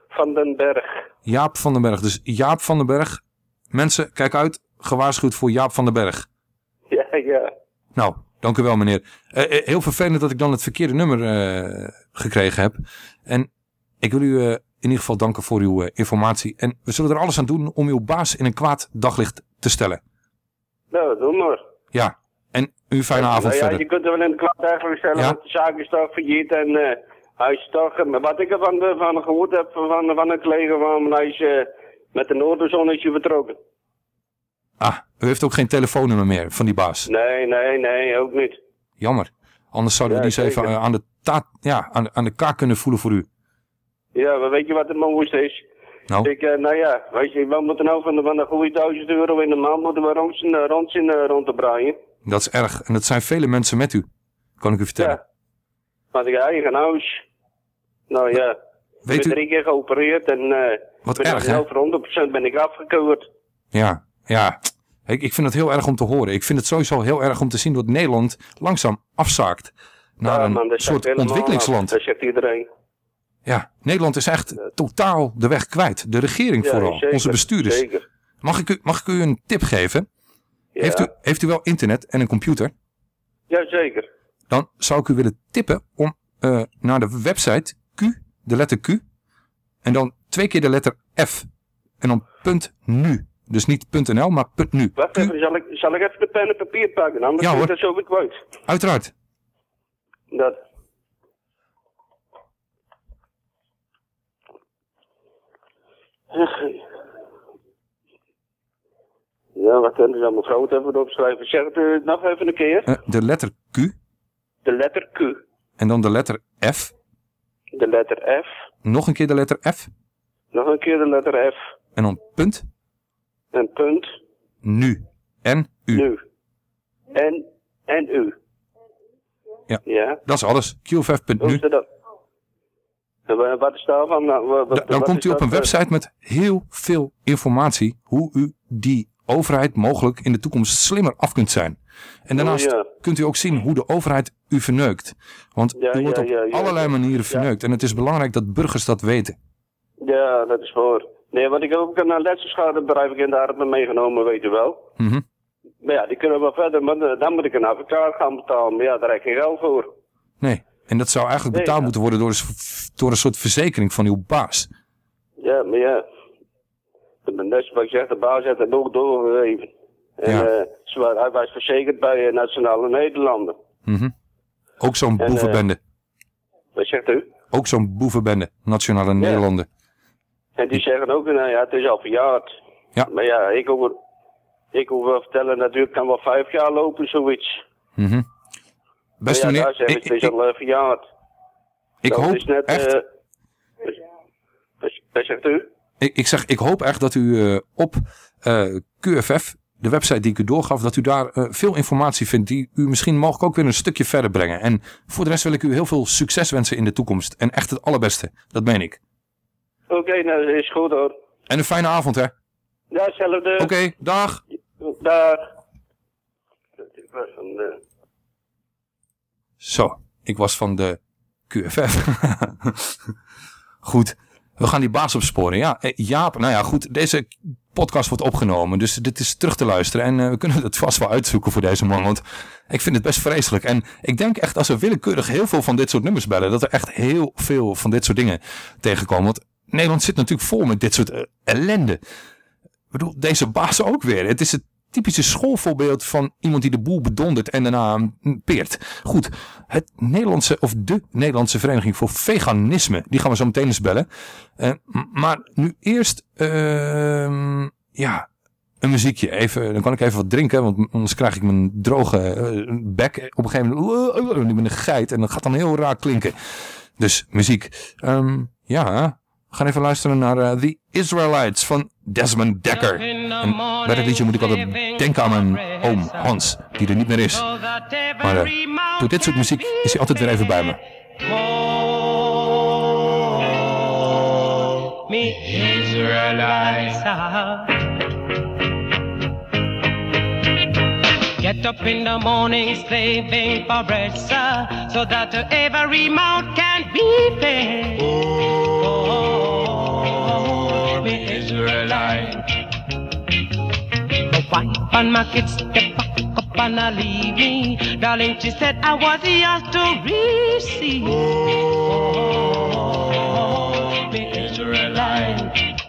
Van den Berg. Jaap van den Berg. Dus Jaap van den Berg. Mensen, kijk uit. Gewaarschuwd voor Jaap van den Berg. Ja, ja. Nou, dank u wel meneer. Eh, eh, heel vervelend dat ik dan het verkeerde nummer eh, gekregen heb. En ik wil u in ieder geval danken voor uw informatie. En we zullen er alles aan doen om uw baas in een kwaad daglicht te stellen. Nou, doe maar. Ja, en u fijne avond nou ja, verder. je kunt er wel in de klap eigenlijk stellen, Ja. want de zaak is toch failliet en hij is toch, maar wat ik ervan van gehoord heb van, van een collega van hij is met de Noorderzon is hij vertrokken. Ah, u heeft ook geen telefoonnummer meer van die baas. Nee, nee, nee, ook niet. Jammer. Anders zouden we Ja, die eens even aan de, taart, ja, aan, de- aan de kaak kunnen voelen voor u. Ja, maar weet je wat het mooiste is? Nou? Ik, eh, nou ja, weet je, we moeten nou van de, van de goede 1000 euro in de maand moeten we rond eh, rond eh, rond te braaien. Dat is erg. En dat zijn vele mensen met u. Kan ik u vertellen. Want ik heb eigen huis. Nou ja, ik Weet ben u- drie keer geopereerd en eh Wat ben erg, ik hè? nou voor 100% ben ik afgekeurd. Ja, ja. Ik, ik vind het heel erg om te horen. Ik vind het sowieso heel erg om te zien dat Nederland langzaam afzaakt naar Ja, een man, soort ontwikkelingsland. af. Dat zegt iedereen. Ja, Nederland is echt totaal de weg kwijt. De regering Ja, vooral, zeker, onze bestuurders. zeker. Mag ik, u, mag ik u een tip geven? Heeft, u, heeft u wel internet en een computer? Jazeker. Dan zou ik u willen tippen om eh, naar de website Q, de letter Q, en dan twee keer de letter F. En dan punt nu. Dus niet .nl, maar nu. Wacht even, zal ik, zal ik even de pen en papier pakken? Anders Ja, hoor. dat zo weer kwijt. Uiteraard. Dat. Ja, wat ik dan mevrouw het even opschrijven? Zeg het nog even een keer. Eh, de letter Q De letter Q, en dan de letter F. de letter F, Nog een keer de letter F. nog een keer de letter F, En dan punt punt, nu. En u. nu. En, en u. Ja. Ja. Dat is alles. QFF.nu. En wat is daarvan? Nou, wat- dan wat komt u op een eh, website met heel veel informatie hoe u die overheid mogelijk in de toekomst slimmer af kunt zijn. En daarnaast Oh, ja. kunt u ook zien hoe de overheid u verneukt. Want Ja, u wordt ja, op allerlei manieren verneukt. En het is belangrijk dat burgers dat weten. Ja, dat is voor. Nee, want ik heb ook een letselschadenbedrijf in daar heb meegenomen, weet je wel. Mhm. Maar ja, die kunnen wel verder, maar eh, dan moet ik een advocaat gaan betalen. Maar ja, daar heb ik geen geld voor. Nee. En dat zou eigenlijk Nee, betaald ja. moeten worden door, een door een soort verzekering van uw baas. Ja, maar ja. De net wat ik zeg, de baas heeft het ook doorgegeven. En Ja. eh, ze wa- hij was verzekerd bij eh, Nationale Nederlanden. Mhm. Ook zo'n En, eh, boevenbende. Wat zegt u? Ook zo'n boevenbende. Nationale Nederlanden. En die zeggen ook, nou ja, het is al verjaard. Ja. Maar ja, ik hoef, ik hoef wel vertellen, natuurlijk kan wel vijf jaar lopen, zoiets. Mhm. Beste maar ja, meneer, zeggen ik- het is ik- al eh, verjaard. Ik Nou, hoop het is net, echt- eh, wat, zegt u? Ik, ik zeg, ik hoop echt dat u eh, op eh, QFF, de website die ik u doorgaf, dat u daar eh, veel informatie vindt die u misschien mogelijk ook weer een stukje verder brengen. En voor de rest wil ik u heel veel succes wensen in de toekomst. En echt het allerbeste. Dat meen ik. Oké, nou, dat is goed hoor. En een fijne avond, hè? Ja, hetzelfde. Oké, dag. Dag. Ik was van de... Zo, ik was van de QFF. goed, we gaan die baas opsporen. Ja, eh, Jaap, nou ja, goed, deze podcast wordt opgenomen, dus dit is terug te luisteren. En eh, we kunnen het vast wel uitzoeken voor deze man, want ik vind het best vreselijk. En ik denk echt, als we willekeurig heel veel van dit soort nummers bellen, dat er echt heel veel van dit soort dingen tegenkomen. Want Nederland zit natuurlijk vol met dit soort eh, ellende. Ik bedoel, deze baas ook weer. Het is het typische schoolvoorbeeld van iemand die de boel bedondert en daarna peert. Goed, het Nederlandse, of de Nederlandse Vereniging voor Veganisme, die gaan we zo meteen eens bellen. Eh, maar nu eerst, ehm, ja, een muziekje. Even, dan kan ik even wat drinken, want anders krijg ik mijn droge eh, bek op een gegeven moment. Ik ben een geit en dat gaat dan heel raar klinken. Dus muziek. Ehm, ja, we gaan even luisteren naar eh, The Israelites van Desmond Dekker. En bij dat liedje moet ik altijd denken aan mijn oom Hans, die er niet meer is. Maar eh, door dit soort muziek is hij altijd weer even bij me. me Israelites. Up in the morning slaving for bread, sir, so that every mouth can be fed. Oh, me Israelite. The wife and my kids step back up and I leave me. Darling, she said I was yours to receive. Oh, me Israelite.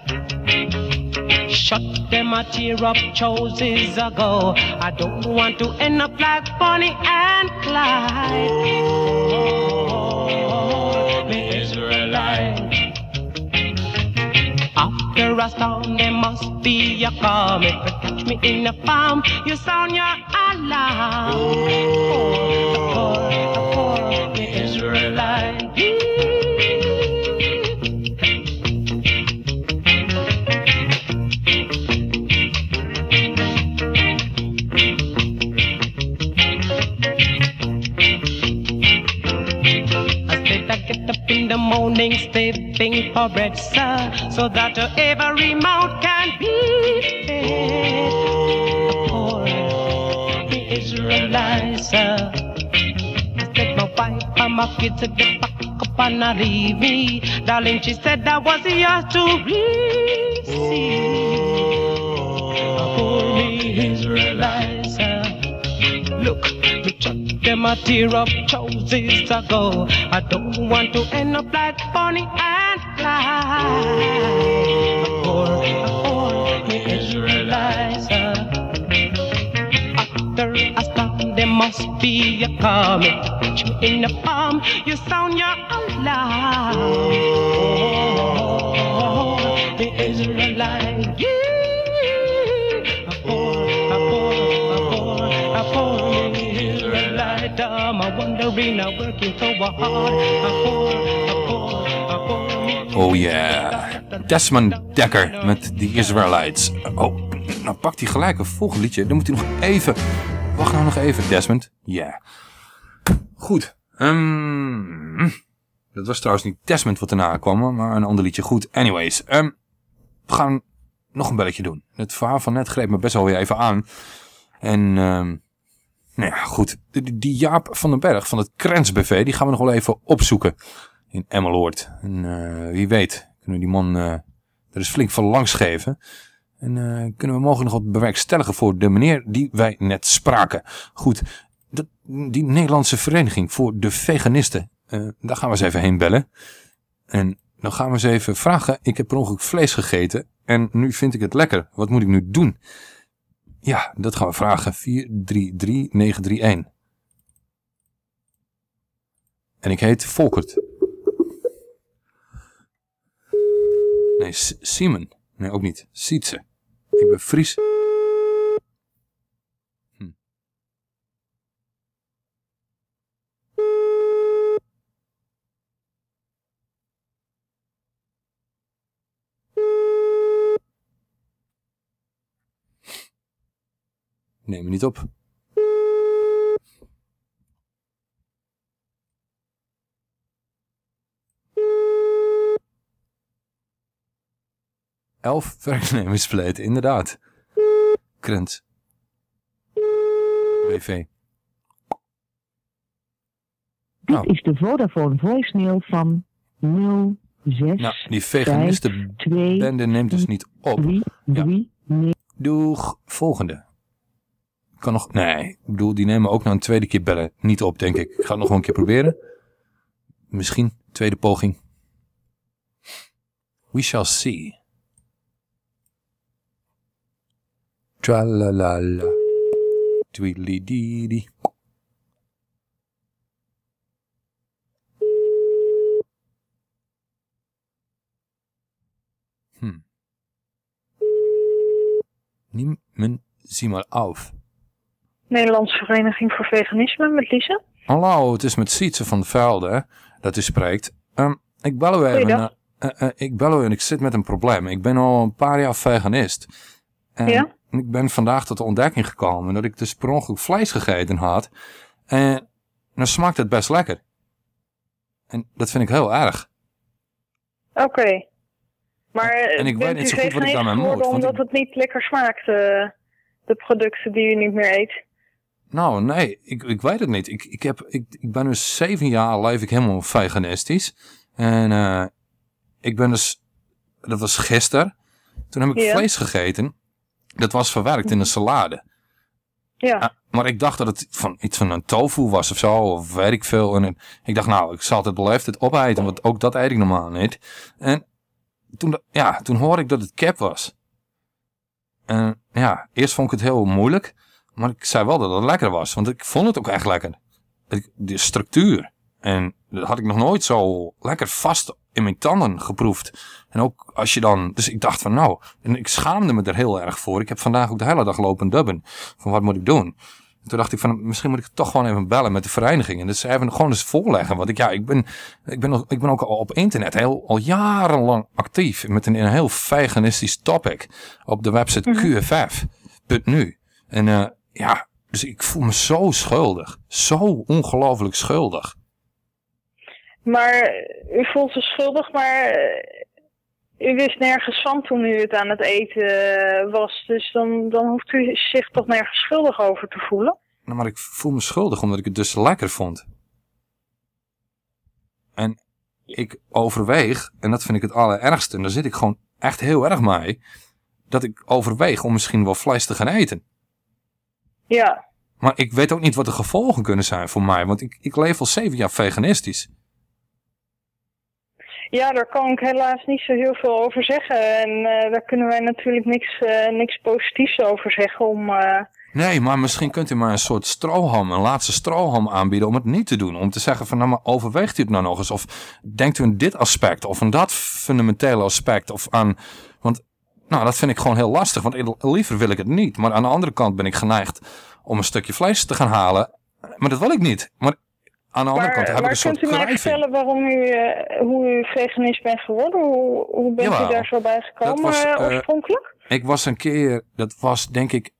Shut them a tear up choices ago. I don't want to end up like Bonnie and Clyde. Oh, me Israelite. After a storm, there must be a calm. If you catch me in a farm, you sound your alarm. Oh, oh, oh, me Israelite. In the morning, slaving for bread, sir, so that every mouth can be fed. Israelites. Uh, I said my wife and my kids at the back up and not leave. Darling, she said I was yours to receive. Me, Israelites. Uh, look, them a tear up choices ago. I don't want to end up like Bonnie and Clyde. For me, Israelites. Uh, after a storm, there must be a calm. If you in the palm, you sound your alarm. Oh, the Israelite, yeah. A poor, a poor, a poor, a poor Um, working so hard. Oh yeah. Desmond Dekker met The Israelites. Oh, nou pakt hij gelijk een volgend liedje. Dan moet hij nog even... Wacht nou nog even, Desmond. Ja. Goed. Ehm, dat was trouwens niet Desmond wat erna kwam, maar een ander liedje. Goed, anyways. ehm, we gaan nog een belletje doen. Het verhaal van net greep me best wel weer even aan. En, ehm, nou ja, goed. Die, Jaap van den Berg van het Krens BV, die gaan we nog wel even opzoeken in Emmeloord. En eh, wie weet, kunnen we die man eh, er eens flink van langs geven. En eh, kunnen we mogelijk nog wat bewerkstelligen voor de meneer die wij net spraken. Goed, dat, die Nederlandse vereniging voor de veganisten, daar gaan we eens even heen bellen. En dan gaan we eens even vragen, ik heb per ongeluk vlees gegeten en nu vind ik het lekker. Wat moet ik nu doen? Ja, dat gaan we vragen. 433931. En ik heet Volkert. Nee, Simon. Nee, ook niet. Sietse. Ik ben Fries. Neem me niet op. Elf werknemers verleden, inderdaad. Krent. BV. Dit is de Vodafone voicemail van 06 Nou, die veganistenbende neemt dus niet op. Ja. Doeg, volgende. Kan nog, nee, ik bedoel, die nemen ook nog een tweede keer bellen. Niet op, denk ik. Ik ga het nog een keer proberen. Misschien, tweede poging. We shall see. Tralalala. Tweedledee. Hm. Neem zie maar af. Nederlandse Vereniging voor Veganisme met Lisa. Hallo, het is met Sietse van Velde dat u spreekt. Ehm, ik bel u even. Eh, eh, eh, ik bel u en ik zit met een probleem. Ik ben al een paar jaar veganist. En Ja? ik ben vandaag tot de ontdekking gekomen dat ik dus per ongeluk vlees gegeten had. En dan smaakt het best lekker. En dat vind ik heel erg. Oké. Maar En ik weet niet zo goed wat ik daarmee moet, omdat het niet lekker smaakt, de producten die u niet meer eet? Nou, nee, ik, ik weet het niet. Ik, ik, heb, ik, ik ben dus zeven jaar leef ik helemaal veganistisch. En eh, ik ben dus, dat was gisteren. Toen heb ik Ja. vlees gegeten. Dat was verwerkt in een salade. Ja. Ah, maar ik dacht dat het van iets van een tofu was of zo, of weet ik veel. En ik dacht, nou, ik zal het beleefd het opeten, want ook dat eet ik normaal niet. En toen, ja, toen hoorde ik dat het cap was. En ja, eerst vond ik het heel moeilijk, maar ik zei wel dat het lekker was, want ik vond het ook echt lekker. De structuur. En dat had ik nog nooit zo lekker vast in mijn tanden geproefd. En ook als je dan... Dus ik dacht van nou... En ik schaamde me er heel erg voor. Ik heb vandaag ook de hele dag lopen dubben. Van wat moet ik doen? En toen dacht ik van misschien moet ik toch gewoon even bellen met de vereniging. En dus even gewoon eens voorleggen. Want ik, ja, ik, ben, ik, ben, ik ben ook al op internet heel, al jarenlang actief. Met een, een heel veganistisch topic. Op de website qff.nu. En eh, ja, dus ik voel me zo schuldig. Zo ongelooflijk schuldig. Maar u voelt zich schuldig, maar eh, u wist nergens van toen u het aan het eten eh, was. Dus dan, dan hoeft u zich toch nergens schuldig over te voelen? nou, maar ik voel me schuldig omdat ik het dus lekker vond. En ik overweeg, en dat vind ik het allerergste, en daar zit ik gewoon echt heel erg mee, dat ik overweeg om misschien wel vlees te gaan eten. Ja, Maar ik weet ook niet wat de gevolgen kunnen zijn voor mij, want ik, ik leef al zeven jaar veganistisch. ja, daar kan ik helaas niet zo heel veel over zeggen. En eh, daar kunnen wij natuurlijk niks, eh, niks positiefs over zeggen om... eh, Nee, maar misschien kunt u maar een soort strohalm, een laatste strohalm aanbieden om het niet te doen. Om te zeggen van, nou maar overweegt u het nou nog eens? Of denkt u aan dit aspect of aan dat fundamentele aspect? Of aan, nou, dat vind ik gewoon heel lastig, want liever wil ik het niet. Maar aan de andere kant ben ik geneigd om een stukje vlees te gaan halen. Maar dat wil ik niet. Maar aan de andere kant heb ik een soort kunt u mij vertellen waarom u, eh, hoe u veganist bent geworden? Hoe, hoe bent Jawel. u daar zo bij gekomen was, eh, eh, oorspronkelijk? Ik was een keer, dat was denk ik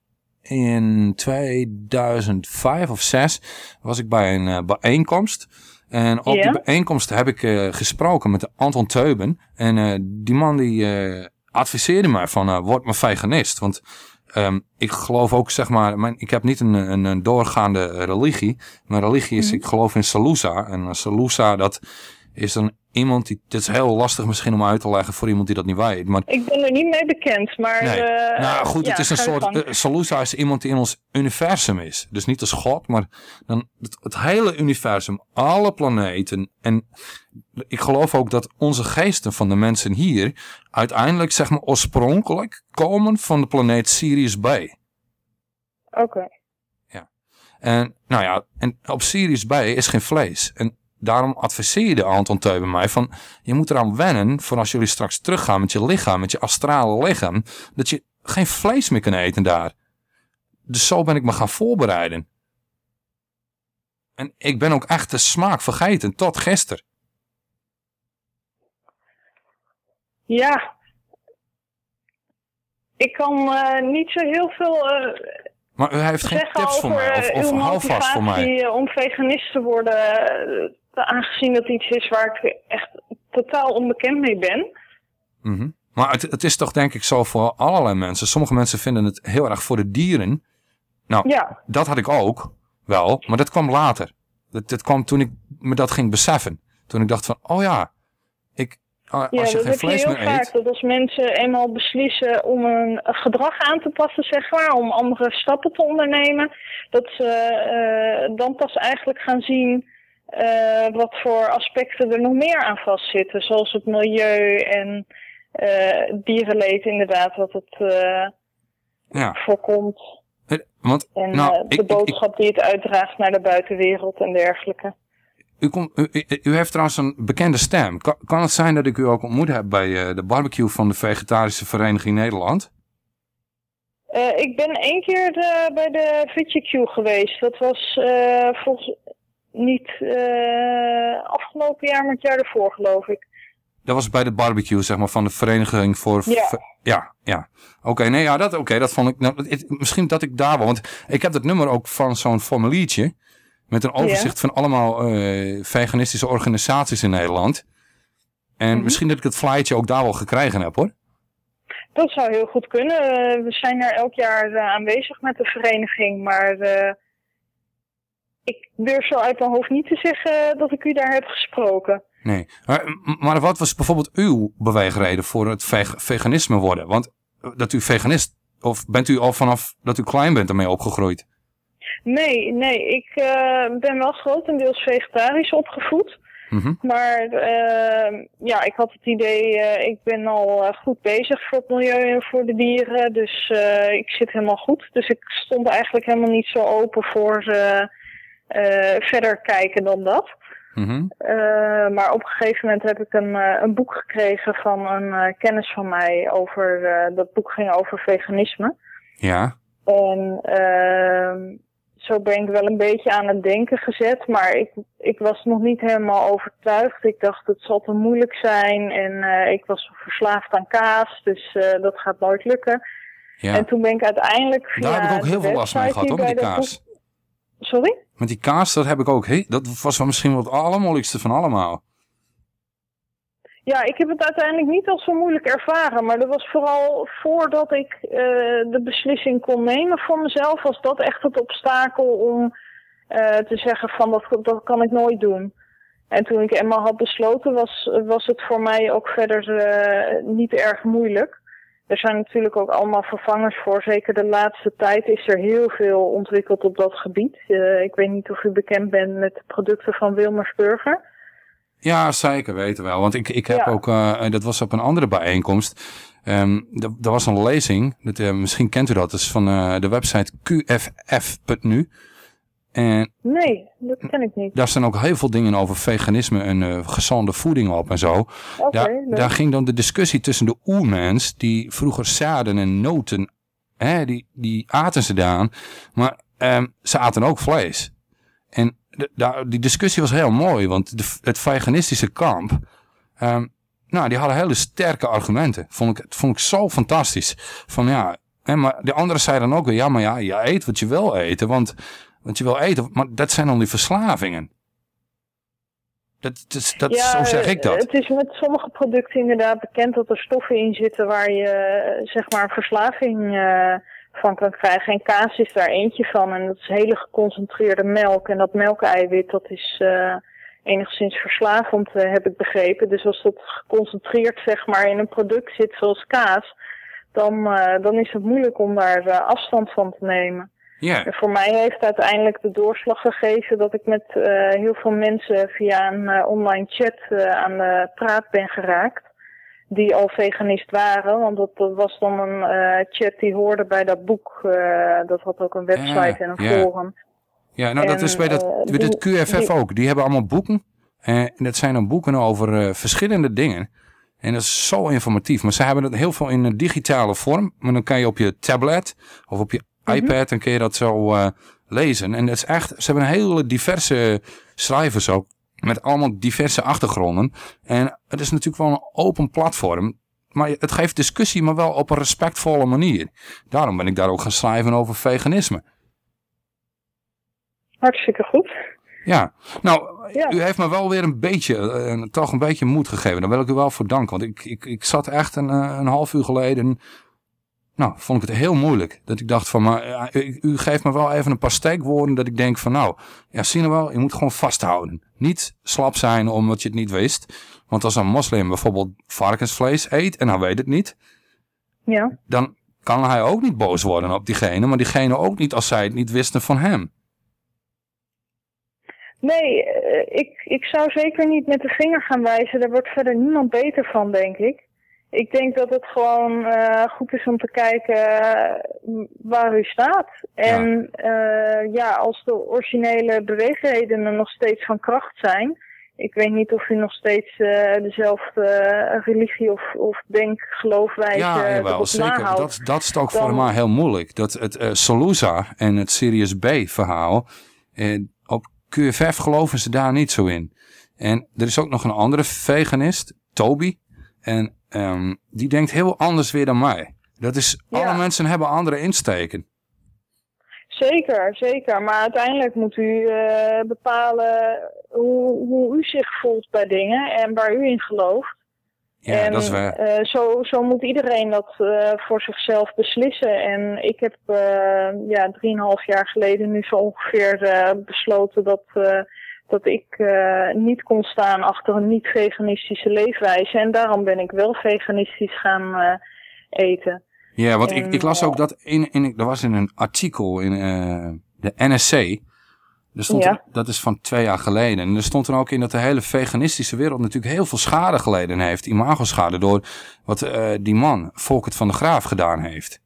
in 2005 of 6, was ik bij een eh, bijeenkomst. En op die bijeenkomst heb ik gesproken met Anton Teuben. En die man die adviseerde mij van, eh, word maar veganist. Want ehm, ik geloof ook, zeg maar, mijn, ik heb niet een, een, een doorgaande religie. Mijn religie is, Mhm. ik geloof in Salusa. En uh, Salusa, dat is dan iemand die, dit is heel lastig misschien om uit te leggen voor iemand die dat niet weet. Maar Ik ben er niet mee bekend, maar... Nee. eh, nou goed, ja, het is een soort. Uh, Salusa is iemand die in ons universum is. Dus niet als God, maar dan het, het hele universum, alle planeten. En ik geloof ook dat onze geesten van de mensen hier uiteindelijk, zeg maar, oorspronkelijk komen van de planeet Sirius B. Oké. En nou ja, en op Sirius B is geen vlees. En daarom adviseerde Anton Teuben mij van... je moet eraan wennen voor als jullie straks teruggaan met je lichaam, met je astrale lichaam... dat je geen vlees meer kan eten daar. Dus zo ben ik me gaan voorbereiden. En ik ben ook echt de smaak vergeten tot gisteren. Ja. Ik kan eh, niet zo heel veel eh, Maar u heeft geen tips voor mij of, eh, of houvast voor mij. om veganist te worden. aangezien dat iets is waar ik echt totaal onbekend mee ben. Mhm. Maar het, het is toch denk ik zo voor allerlei mensen. Sommige mensen vinden het heel erg voor de dieren. Nou, Ja. dat had ik ook wel, maar dat kwam later. Dat, dat kwam toen ik me dat ging beseffen. Toen ik dacht van, oh ja, ik, ah, Ja, als je dat geen heb je heel meer vaak. eet... Dat als mensen eenmaal beslissen om een gedrag aan te passen, zeg maar, om andere stappen te ondernemen, dat ze eh, dan pas eigenlijk gaan zien eh, wat voor aspecten er nog meer aan vastzitten. Zoals het milieu en eh, dierenleed inderdaad, wat het Ja, voorkomt. Want En nou, ik- de ik- ik- boodschap die het uitdraagt naar de buitenwereld en dergelijke. U, komt, u, heeft trouwens een bekende stem. Kan, kan het zijn dat ik u ook ontmoet heb bij eh, de barbecue van de Vegetarische Vereniging Nederland? Eh, ik ben één keer de- bij de VGQ geweest. Dat was eh, volgens niet eh, afgelopen jaar, maar het jaar ervoor geloof ik. Dat was bij de barbecue, zeg maar, van de Vereniging voor... Ja. Ja, ja. Oké, nee, ja, dat, oké, dat vond ik... Nou, het- misschien dat ik daar was, want ik heb het nummer ook van zo'n formuliertje... met een overzicht van allemaal eh, veganistische organisaties in Nederland. En Mhm. misschien dat ik het flyertje ook daar wel gekregen heb, hoor. Dat zou heel goed kunnen. Eh, we zijn er elk jaar eh, aanwezig met de vereniging, maar ik durf zo uit mijn hoofd niet te zeggen dat ik u daar heb gesproken. Nee. Maar, maar wat was bijvoorbeeld uw beweegreden voor het veg- veganisme worden? Want dat u veganist... Of bent u al vanaf dat u klein bent ermee opgegroeid? Nee, nee, ik eh, ben wel grotendeels vegetarisch opgevoed. Mhm. Maar eh, ja, ik had het idee, eh, ik ben al eh, goed bezig voor het milieu en voor de dieren. Dus ik zit helemaal goed. Dus ik stond eigenlijk helemaal niet zo open voor verder kijken dan dat. Mhm. Maar op een gegeven moment heb ik een, een boek gekregen van een kennis van mij over, dat boek ging over veganisme. Ja. En ehm, zo ben ik wel een beetje aan het denken gezet, maar ik, ik was nog niet helemaal overtuigd. Ik dacht het zal te moeilijk zijn en eh, ik was verslaafd aan kaas, dus eh, dat gaat nooit lukken. Ja. En toen ben ik uiteindelijk Daar heb ik ook heel veel last mee gehad, hoor, met die kaas. boek- Sorry? Met die kaas, dat heb ik ook. Hey, dat was wel misschien wel het allermoeilijkste van allemaal. Ja, ik heb het uiteindelijk niet als zo moeilijk ervaren, maar dat was vooral voordat ik eh, de beslissing kon nemen voor mezelf, was dat echt het obstakel om eh, te zeggen van dat, kan ik nooit doen. En toen ik Emma had besloten, was, was het voor mij ook verder eh, niet erg moeilijk. Er zijn natuurlijk ook allemaal vervangers voor. Zeker de laatste tijd is er heel veel ontwikkeld op dat gebied. Ik weet niet of u bekend bent met de producten van Wilmersburger. Ja, zeker weten wel. Want ik, ik heb ook, eh, dat was op een andere bijeenkomst. Ehm er was een lezing, dat, eh, misschien kent u dat, dat is van de website qff.nu. En Nee, dat ken ik niet. daar staan ook heel veel dingen over veganisme en gezonde voeding op en zo. Daar, daar ging dan de discussie tussen de oermens, die vroeger zaden en noten, hè, die, die aten ze daan, maar ehm, ze aten ook vlees. En de, die discussie was heel mooi, want de, het veganistische kamp, ehm, nou, die hadden hele sterke argumenten. Vond ik, vond ik zo fantastisch. Van ja, hè, maar de andere zei dan ook weer, ja, maar ja, je eet wat je wil eten, want, want je wil eten, maar dat zijn dan die verslavingen. Dat, dat, dat, zo zeg ik dat. Het is met sommige producten inderdaad bekend dat er stoffen in zitten waar je zeg maar verslaving eh, van kan krijgen. En kaas is daar eentje van. En dat is hele geconcentreerde melk. En dat melkeiwit dat is eh, enigszins verslavend, eh, heb ik begrepen. Dus als dat geconcentreerd zeg maar in een product zit zoals kaas, dan, eh, dan is het moeilijk om daar afstand van te nemen. Ja. En voor mij heeft uiteindelijk de doorslag gegeven dat ik met heel veel mensen via een online chat aan de praat ben geraakt. Die al veganist waren, want dat, dat was dan een eh, chat die hoorde bij dat boek. eh, dat had ook een website en een ja. forum. Ja, nou dat is bij, dat, bij het die- QFF die- ook. Die hebben allemaal boeken. Eh, En dat zijn dan boeken over verschillende dingen. En dat is zo informatief. Maar ze hebben het heel veel in een digitale vorm. Maar dan kan je op je tablet of op je Mhm. iPad, dan kun je dat zo lezen. En dat is echt, ze hebben een hele diverse schrijvers ook. Met allemaal diverse achtergronden. En het is natuurlijk wel een open platform. Maar het geeft discussie, maar wel op een respectvolle manier. Daarom ben ik daar ook gaan schrijven over veganisme. Hartstikke goed. Ja, nou, u heeft me wel weer een beetje, eh, toch een beetje moed gegeven. Daar wil ik u wel voor danken. Want ik, ik, ik zat echt een, eh, een half uur geleden, nou, vond ik het heel moeilijk. Dat ik dacht van, maar u, u geeft me wel even een paar steekwoorden dat ik denk van, nou, ja, zie je wel, je moet gewoon vasthouden. Niet slap zijn omdat je het niet wist. Want als een moslim bijvoorbeeld varkensvlees eet en hij weet het niet, Ja. dan kan hij ook niet boos worden op diegene, maar diegene ook niet als zij het niet wisten van hem. Nee, eh, ik, ik zou zeker niet met de vinger gaan wijzen. Daar wordt verder niemand beter van, denk ik. Ik denk dat het gewoon eh, goed is om te kijken eh, waar u staat. En ja. ja, als de originele beweegredenen nog steeds van kracht zijn. Ik weet niet of u nog steeds eh, dezelfde eh, religie of, of denk, geloofwijze Ja, jawel, zeker. nahoudt. Dat, dat is ook dan- voor mij heel moeilijk. Dat het eh Salusa en het Sirius B verhaal, eh, op QFF geloven ze daar niet zo in. En er is ook nog een andere veganist, Toby. En ehm, die denkt heel anders weer dan mij. Dat is, alle mensen hebben andere insteken. Zeker, zeker. Maar uiteindelijk moet u eh, bepalen hoe, hoe u zich voelt bij dingen en waar u in gelooft. Ja, en, dat is waar. eh, zo, zo moet iedereen dat eh, voor zichzelf beslissen. En ik heb eh ja, drieënhalf jaar geleden nu zo ongeveer besloten dat, dat ik eh, niet kon staan achter een niet-veganistische leefwijze. En daarom ben ik wel veganistisch gaan eh, eten. Ja, want ik, En, ik las ook eh, dat in, in, er was in een artikel in de NSC. Er stond Ja. er- dat is van twee jaar geleden. En er stond er ook in dat de hele veganistische wereld natuurlijk heel veel schade geleden heeft. Imagoschade door wat die man, Volkert van de Graaf, gedaan heeft.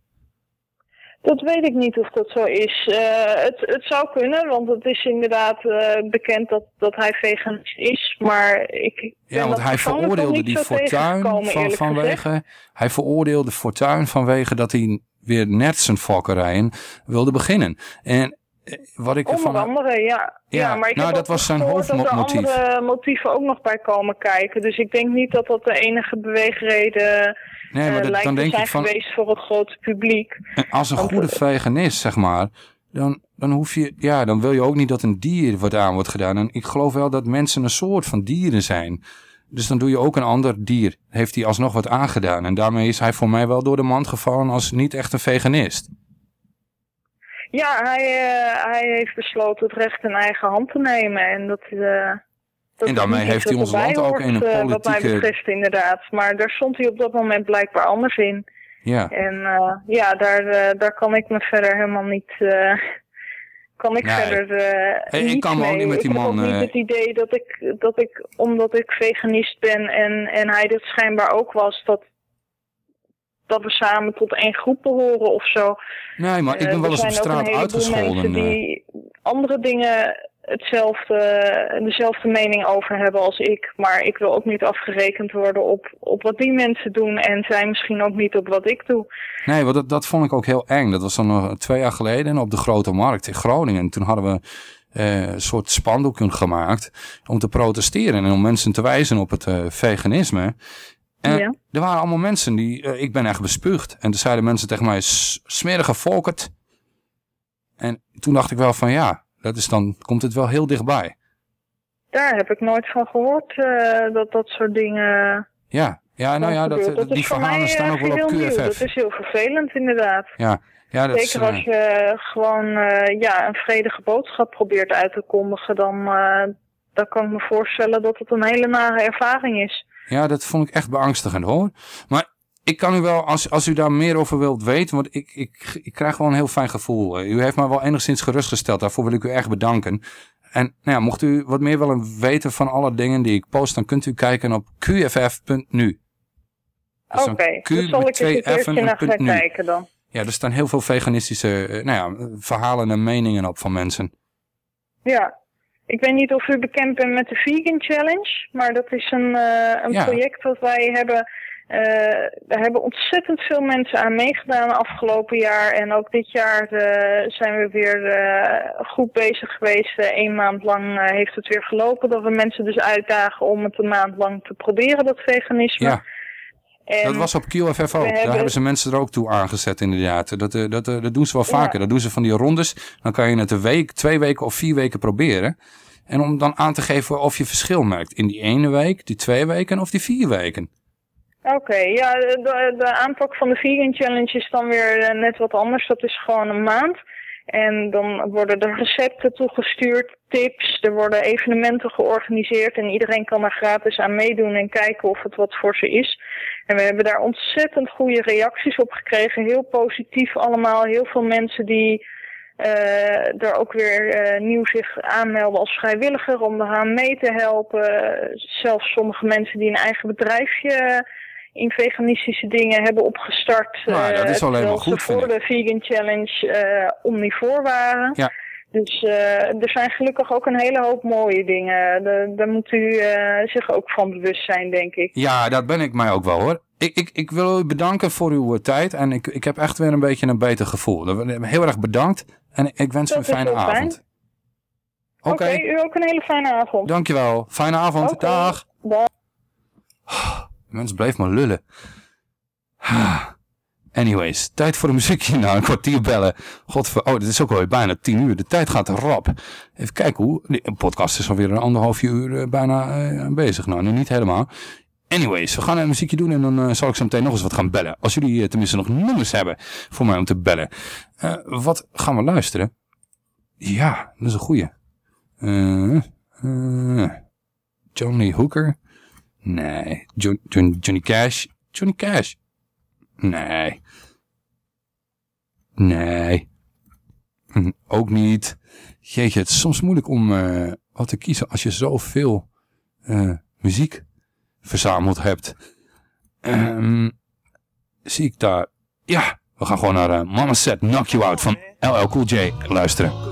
Dat weet ik niet of dat zo is. Eh, het, het zou kunnen, want het is inderdaad eh, bekend dat, dat hij veganist is. Maar ik Ja, want hij veroordeelde die fortuin van, vanwege. Hij veroordeelde fortuin vanwege dat hij weer net zijn fokkerijen wilde beginnen. En wat ik Onder ervan. andere, ja. Ja, maar ik nou, heb dat was zijn dat er hoofdmotief. andere motieven ook nog bij komen kijken. Dus ik denk niet dat dat de enige beweegreden Nee, maar eh, dat- lijkt dan denk zijn ik van- geweest voor het grote publiek. En als een Want, goede eh, veganist, zeg maar, dan, dan hoef je, ja, dan wil je ook niet dat een dier wordt aan wordt gedaan. En ik geloof wel dat mensen een soort van dieren zijn. Dus dan doe je ook een ander dier. Heeft hij alsnog wat aangedaan. En daarmee is hij voor mij wel door de mand gevallen als niet echt een veganist. Ja, hij, eh, hij heeft besloten het recht in eigen hand te nemen. En dat, eh, dat En daarmee heeft hij ons land ook in een eh, Wat mij politieke- betreft inderdaad. Maar daar stond hij op dat moment blijkbaar anders in. Ja. En ja, daar, daar kan ik me verder helemaal niet... kan ik Nee. verder Hey, ik niet kan me ook niet met die ik man, heb ook niet het idee dat ik, dat ik, omdat ik veganist ben en, en hij dat schijnbaar ook was, dat, dat we samen tot één groep behoren of zo. Nee, maar ik Eh, ben wel er eens op straat uitgescholden. eh. die andere dingen hetzelfde, dezelfde mening over hebben als ik. Maar ik wil ook niet afgerekend worden op, op wat die mensen doen. En zij misschien ook niet op wat ik doe. Nee, want dat, dat vond ik ook heel eng. Dat was dan nog twee jaar geleden op de Grote Markt in Groningen. En toen hadden we eh, een soort spandoeken gemaakt om te protesteren en om mensen te wijzen op het eh, veganisme. En Ja. er waren allemaal mensen die, eh, ik ben echt bespuugd. En toen zeiden mensen tegen mij, "S- smerige volkert. En toen dacht ik wel van ja, dat is dan, komt het wel heel dichtbij. Daar heb ik nooit van gehoord eh, dat dat soort dingen... Ja, ja nou ja, dat, eh, die verhalen mij, staan eh, ook wel op geheel nieuw. Dat QFF. is heel vervelend inderdaad. Ja, ja dat is, Zeker als eh, je gewoon eh, ja, een vredige boodschap probeert uit te kondigen, dan, eh, dan kan ik me voorstellen dat het een hele nare ervaring is. Ja, dat vond ik echt beangstigend hoor. Maar ik kan u wel, als, als u daar meer over wilt weten, want ik, ik, ik krijg wel een heel fijn gevoel. U heeft mij wel enigszins gerustgesteld, daarvoor wil ik u erg bedanken. En nou ja, mocht u wat meer willen weten van alle dingen die ik post, dan kunt u kijken op qff.nu. Oké, dan okay, Q dus zal ik eens naar gaan kijken dan. Ja, er staan heel veel veganistische eh, nou ja, verhalen en meningen op van mensen. Ja, ik weet niet of u bekend bent met de Vegan Challenge, maar dat is een, eh, een Ja. project dat wij hebben. eh daar hebben ontzettend veel mensen aan meegedaan afgelopen jaar. En ook dit jaar eh, zijn we weer goed bezig geweest. Eén maand lang heeft het weer gelopen. Dat we mensen dus uitdagen om het een maand lang te proberen, dat veganisme. Ja, En dat was op ook. we Daar hebben- hebben ze mensen er ook toe aangezet inderdaad. Dat, eh, dat, eh, dat doen ze wel Ja. vaker. Dat doen ze van die rondes. Dan kan je het een week, twee weken of vier weken proberen. En om dan aan te geven of je verschil merkt. In die ene week, die twee weken of die vier weken. Oké, ja, de, de aanpak van de Vegan Challenge is dan weer eh, net wat anders. Dat is gewoon een maand. En dan worden er recepten toegestuurd, tips, er worden evenementen georganiseerd en iedereen kan er gratis aan meedoen en kijken of het wat voor ze is. En we hebben daar ontzettend goede reacties op gekregen, heel positief allemaal. Heel veel mensen die eh, er ook weer eh, nieuw zich aanmelden als vrijwilliger om eraan mee te helpen. Zelfs sommige mensen die een eigen bedrijfje in veganistische dingen hebben opgestart. Nou, dat eh, is alleen maar goed, voor de Vegan Challenge eh omnivoor waren. Ja. Dus eh, er zijn gelukkig ook een hele hoop mooie dingen. Daar- daar moet u eh, zich ook van bewust zijn, denk ik. Ja, dat ben ik mij ook wel hoor. Ik, ik, ik wil u bedanken voor uw eh, tijd. En ik, ik heb echt weer een beetje een beter gevoel. Heel erg bedankt. En ik wens u een fijne fijn. avond. Oké, u ook een hele fijne avond. Dankjewel. Fijne avond. Oké, Dag. dag. De mens bleef maar lullen. Anyways, tijd voor een muziekje. Nou, een kwartier bellen. Godver... Oh, dit is ook alweer bijna tien uur. De tijd gaat rap. Even kijken hoe... De podcast is alweer een anderhalf uur eh, bijna eh, bezig. Nou, nu niet helemaal. Anyways, we gaan een muziekje doen en dan eh, zal ik zo meteen nog eens wat gaan bellen. Als jullie eh, tenminste nog nummers hebben voor mij om te bellen. Eh, wat gaan we luisteren? Ja, dat is een goeie. Eh, eh, Johnny Hooker? Nee. Jo- Jo- Johnny Cash? Johnny Cash? Nee. Nee. Hm, Ook niet. Jeetje, het is soms moeilijk om eh, wat te kiezen als je zoveel eh, muziek verzameld hebt. Ehm, zie ik daar... Ja, we gaan gewoon naar eh, Mama Said Knock You Out van LL Cool J luisteren.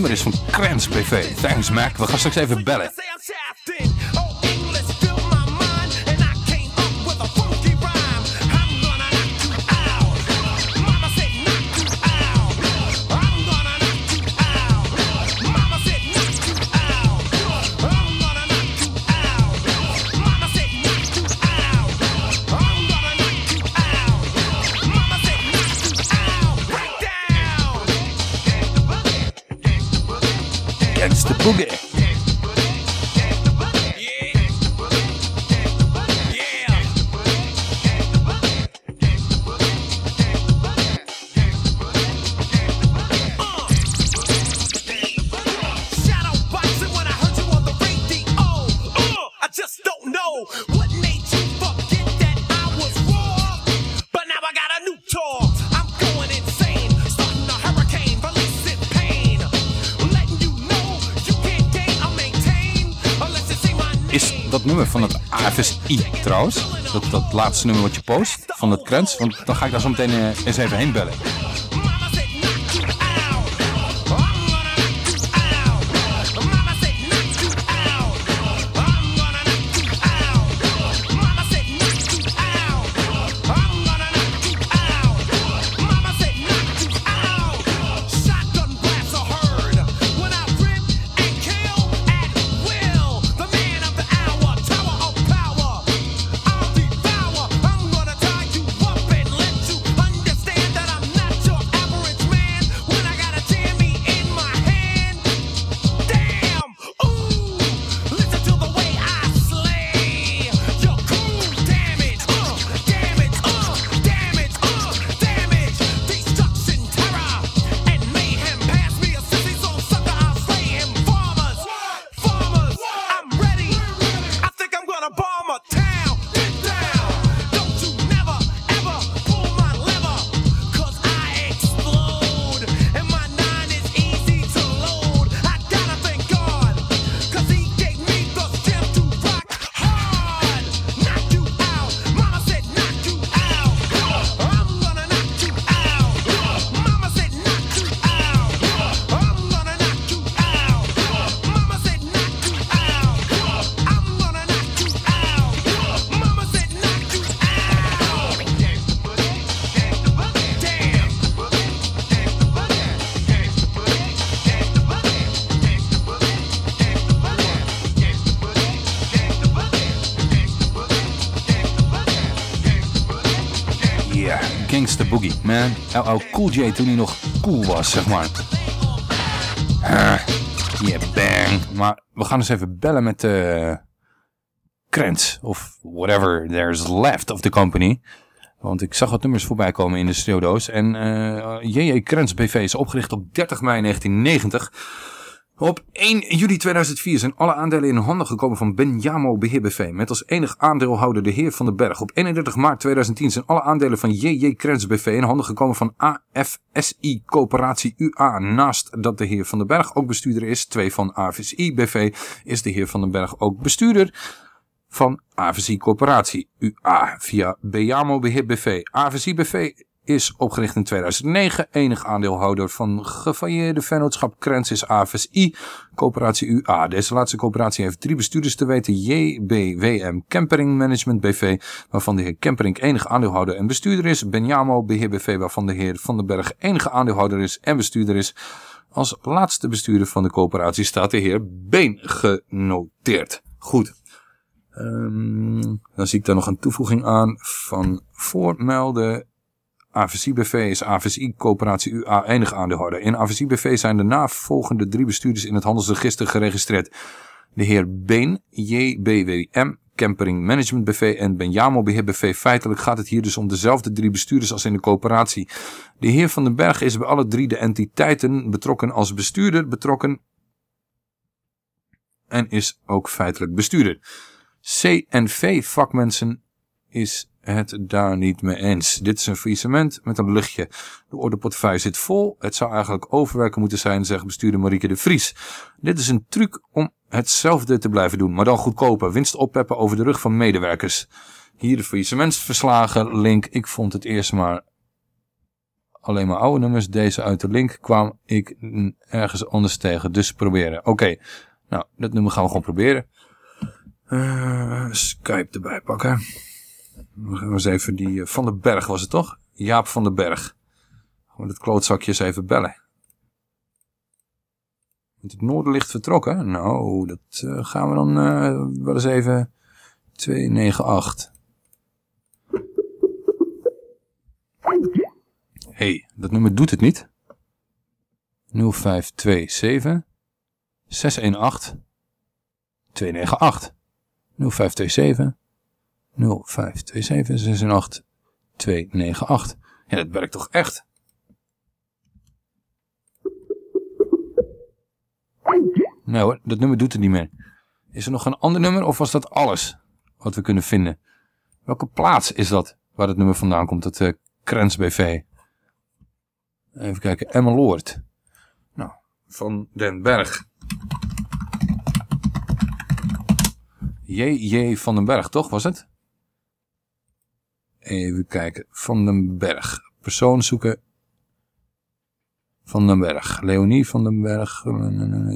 Nummer is van Krens BV. Thanks Mac, we gaan straks even bellen. Van het AFSI trouwens? Dat, dat laatste nummer wat je post van het Krens? Want dan ga ik daar zo meteen eh, eens even heen bellen. LL Cool J toen hij nog cool was, zeg maar. Ah, Yeah, bang. Maar we gaan eens even bellen met eh Krents. Of whatever there's left of the company. Want ik zag wat nummers voorbij komen in de sneeuwdoos. En eh JJ Krents BV is opgericht op 30 mei 1990. Op 1 juli 2004 zijn alle aandelen in handen gekomen van Benjamo Beheer BV. Met als enig aandeelhouder de heer Van den Berg. Op 31 maart 2010 zijn alle aandelen van JJ Krens BV in handen gekomen van AFSI Coöperatie UA. Naast dat de heer Van den Berg ook bestuurder is. Twee van AFSI BV is de heer Van den Berg ook bestuurder van AVSI Corporatie UA via Bejamo Beheer BV. AVSI BV is opgericht in 2009. Enig aandeelhouder van gefailleerde vennootschap Krens is AVSI Coöperatie UA. Deze laatste coöperatie heeft drie bestuurders te weten. JBWM Campering Management BV, waarvan de heer Kemperink enige aandeelhouder en bestuurder is. Benjamo Beheer BV, waarvan de heer Van den Berg enige aandeelhouder is en bestuurder is. Als laatste bestuurder van de coöperatie staat de heer Been genoteerd. Goed. Ehm, dan zie ik daar nog een toevoeging aan van voormelden. AVSI BV is AVSI Coöperatie UA enig aandeelhouder. In AVSI BV zijn de navolgende drie bestuurders in het handelsregister geregistreerd. De heer Been, JBWM, Campering Management BV en Benjamo Beheer BV. Feitelijk gaat het hier dus om dezelfde drie bestuurders als in de coöperatie. De heer Van den Berg is bij alle drie de entiteiten betrokken als bestuurder betrokken en is ook feitelijk bestuurder. CNV-vakmensen is het daar niet mee eens. Dit is een faillissement met een luchtje. De ordeportefeuille zit vol. Het zou eigenlijk overwerken moeten zijn, zegt bestuurder Marieke de Vries. Dit is een truc om hetzelfde te blijven doen, maar dan goedkoper. Winst oppeppen over de rug van medewerkers. Hier de faillissementsverslagen, link. Ik vond het eerst maar alleen maar oude nummers. Deze uit de link kwam ik ergens anders tegen. Dus proberen. Oké, nou, dat nummer gaan we gewoon proberen. Eh, Skype erbij pakken. We gaan eens even die eh, Van den Berg was het toch? Jaap van den Berg. Gewoon het klootzakje eens even bellen. Want het noorderlicht vertrokken? Nou, dat eh, gaan we dan eh, wel eens even 298. hey, dat nummer doet het niet. 0527 618 298 0527 0527 618 298. Ja, dat werkt toch echt? Nee hoor, dat nummer doet het niet meer. Is er nog een ander nummer of was dat alles wat we kunnen vinden? Welke plaats is dat waar het nummer vandaan komt, het uh, Krens BV? Even kijken, Emmeloord. Nou, van den Berg. J.J. van den Berg, toch was het? Even kijken, van den Berg. Persoon zoeken. Van den Berg. Leonie van den Berg.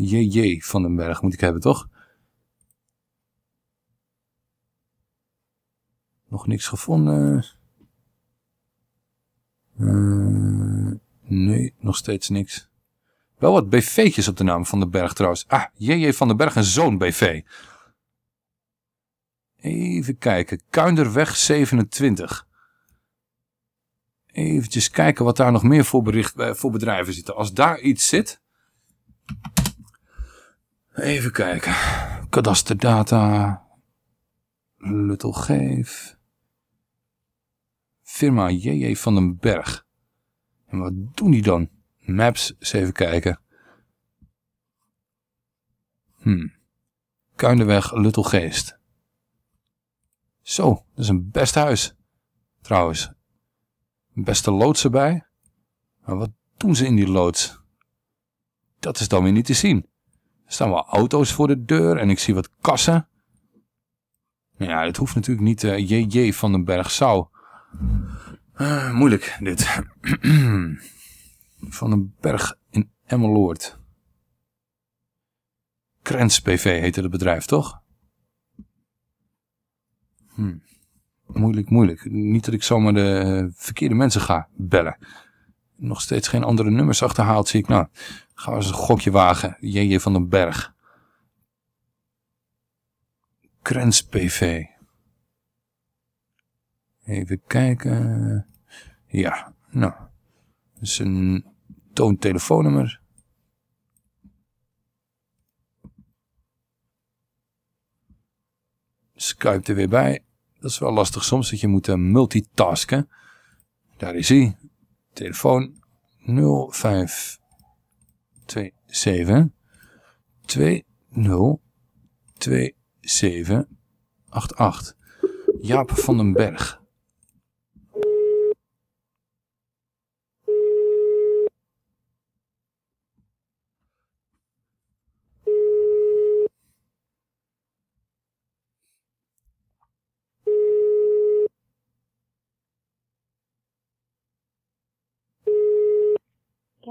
J.J. van den Berg moet ik hebben, toch? Nog niks gevonden. Uh, nee, nog steeds niks. Wel wat BV'tjes op de naam van den Berg trouwens. Ah, J.J. van den Berg en Zoon BV. Even kijken. Kuinderweg 27. Eventjes kijken wat daar nog meer voor, bericht, eh, voor bedrijven zitten. Als daar iets zit. Even kijken. Kadasterdata. Luttelgeef. Firma J.J. van den Berg. En wat doen die dan? Maps, eens even kijken. Hmm. Kuinderweg, Luttelgeest. Zo, dat is een best huis. Trouwens. Een beste loods erbij. Maar wat doen ze in die loods? Dat is dan weer niet te zien. Er staan wel auto's voor de deur en ik zie wat kassen. Ja, het hoeft natuurlijk niet uh, JJ van den Berg Zou. Uh, moeilijk dit. van den Berg in Emmeloord. Krens PV heette het bedrijf, toch? Hm. Moeilijk, moeilijk. Niet dat ik zomaar de verkeerde mensen ga bellen. Nog steeds geen andere nummers achterhaald, zie ik. Nou, gaan we eens een gokje wagen. JJ van den Berg. Krens PV. Even kijken. Ja, nou. Dat is een toontelefoonnummer. Skype er weer bij. Dat is wel lastig soms, dat je moet uh, multitasken. Daar is hij. Telefoon 0527 202788. Jaap van den Berg.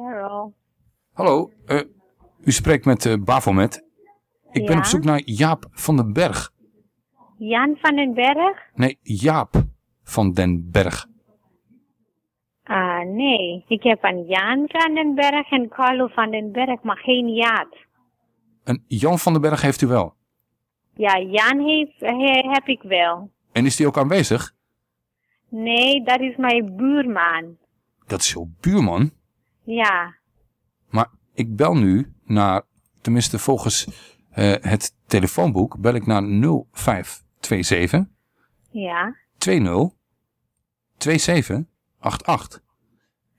Carol. Hallo, uh, u spreekt met uh, Bafomet. Ik ben op zoek naar Jaap van den Berg. Jan van den Berg? Nee, Jaap van den Berg. Ah, nee. Ik heb een Jan van den Berg en Carlo van den Berg, maar geen Jaap. En Jan van den Berg heeft u wel. Ja, Jan heeft, he- heb ik wel. En is die ook aanwezig? Nee, dat is mijn buurman. Dat is uw buurman. Ja, Maar ik bel nu naar, tenminste volgens eh, het telefoonboek, bel ik naar 0527 ja. 20 2788.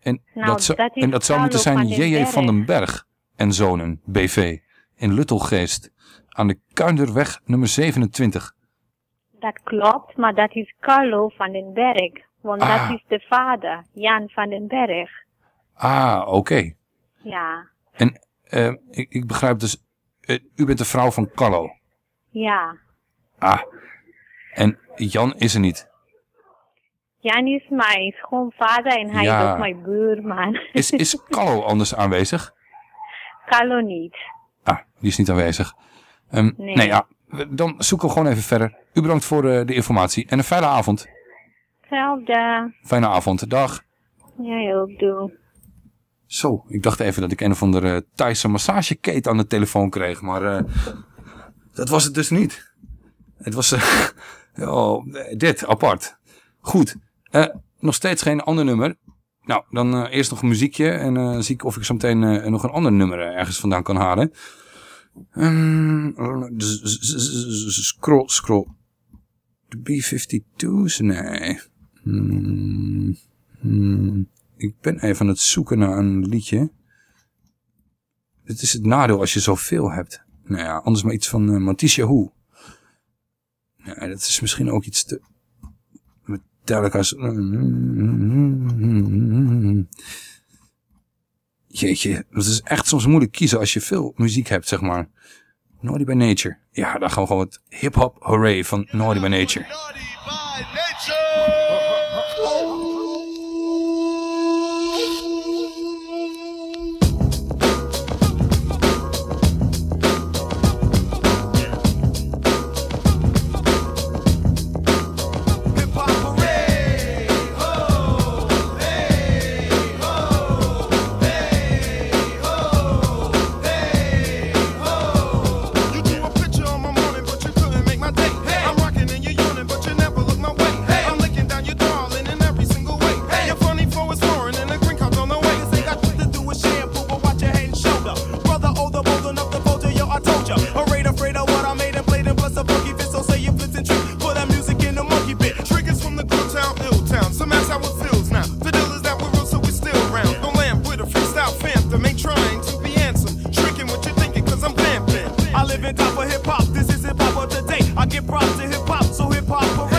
En, Nou, dat, zou, dat is en dat zou moeten zijn JJ van den Berg. Berg en Zonen, BV, in Luttelgeest, aan de Kuinderweg nummer 27. Dat klopt, maar dat is Carlo van den Berg. Want Ah. dat is de vader, Jan van den Berg. Ah, oké. Ja, En eh, ik, ik begrijp dus, eh, u bent de vrouw van Carlo. ja. Ah, en Jan is er niet. Jan is mijn schoonvader en hij Ja. is ook mijn buurman. Is, is Carlo anders aanwezig? Carlo niet. Ah, die is niet aanwezig. Ehm, Nee. nee, ja, dan zoeken we gewoon even verder. U bedankt voor eh, de informatie en een fijne avond. Hetzelfde. Fijne avond, dag. Jij ook doe. Zo, ik dacht even dat ik een of andere Thaise massageketen aan de telefoon kreeg, maar eh, dat was het dus niet. Het was eh, oh, dit, apart. Goed, eh, nog steeds geen ander nummer. Nou, dan eerst nog een muziekje en zie ik of ik zo meteen nog een ander nummer ergens vandaan kan halen. Z- scroll, scroll. De B-52's? Nee. Hmm, hmm. Ik ben even aan het zoeken naar een liedje. Het is het nadeel als je zoveel hebt. Nou ja, anders maar iets van uh, Matisse Hoe. Ja, dat is misschien ook iets te... Metallica's... Jeetje, dat is echt soms moeilijk kiezen als je veel muziek hebt, zeg maar. Naughty by Nature. Ja, dan gaan we gewoon het hip-hop hooray van Naughty by Nature. This is hip hop. of today. I give props to hip hop, so hip hop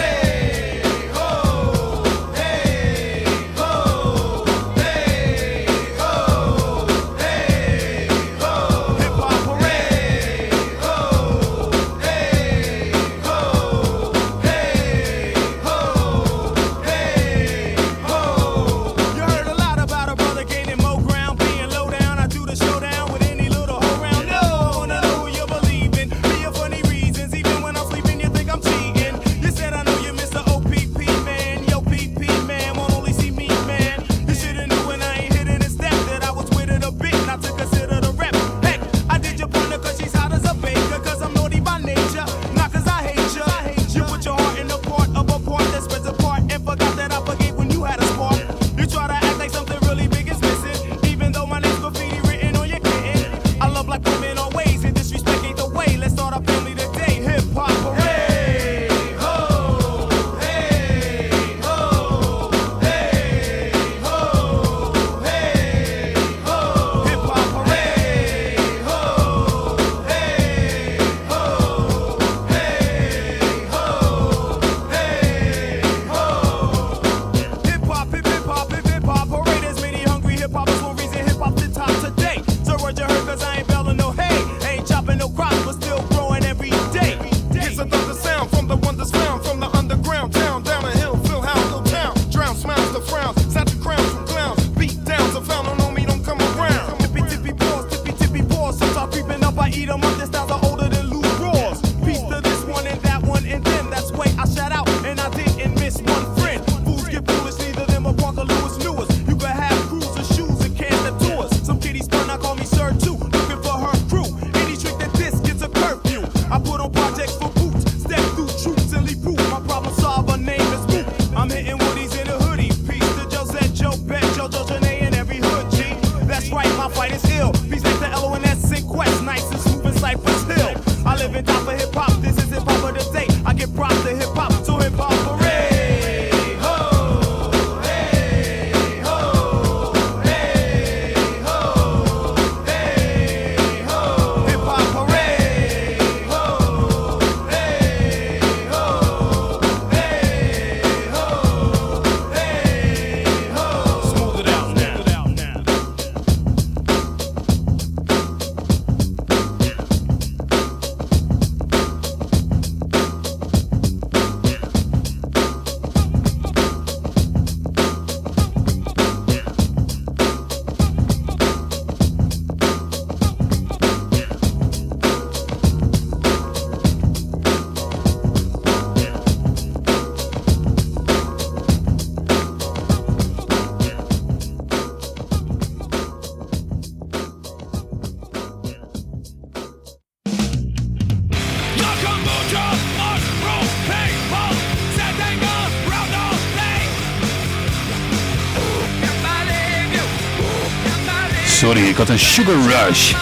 He got a sugar rush.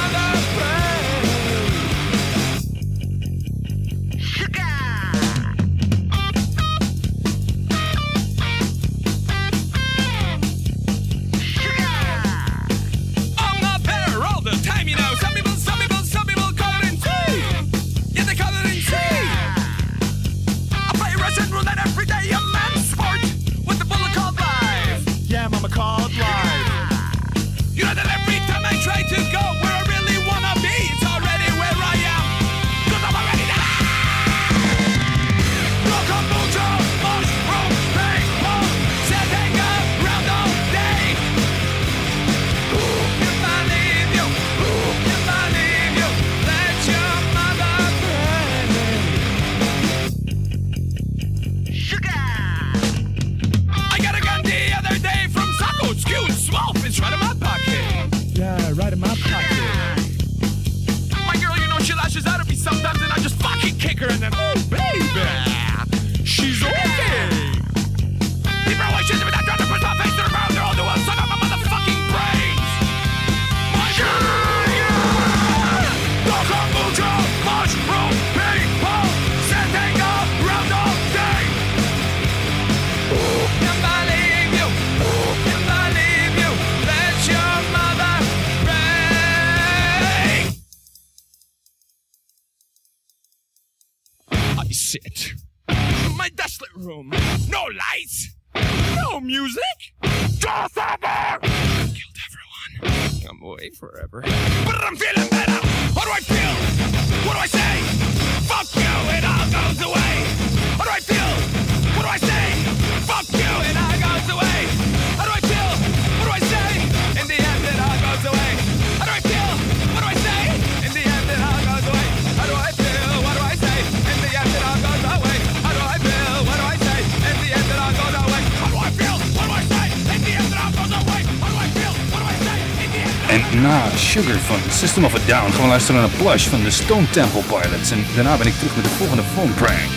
System of a Down Gewoon luisteren naar een Plush van de Stone Temple Pilots. En daarna ben ik terug met de volgende phone prank.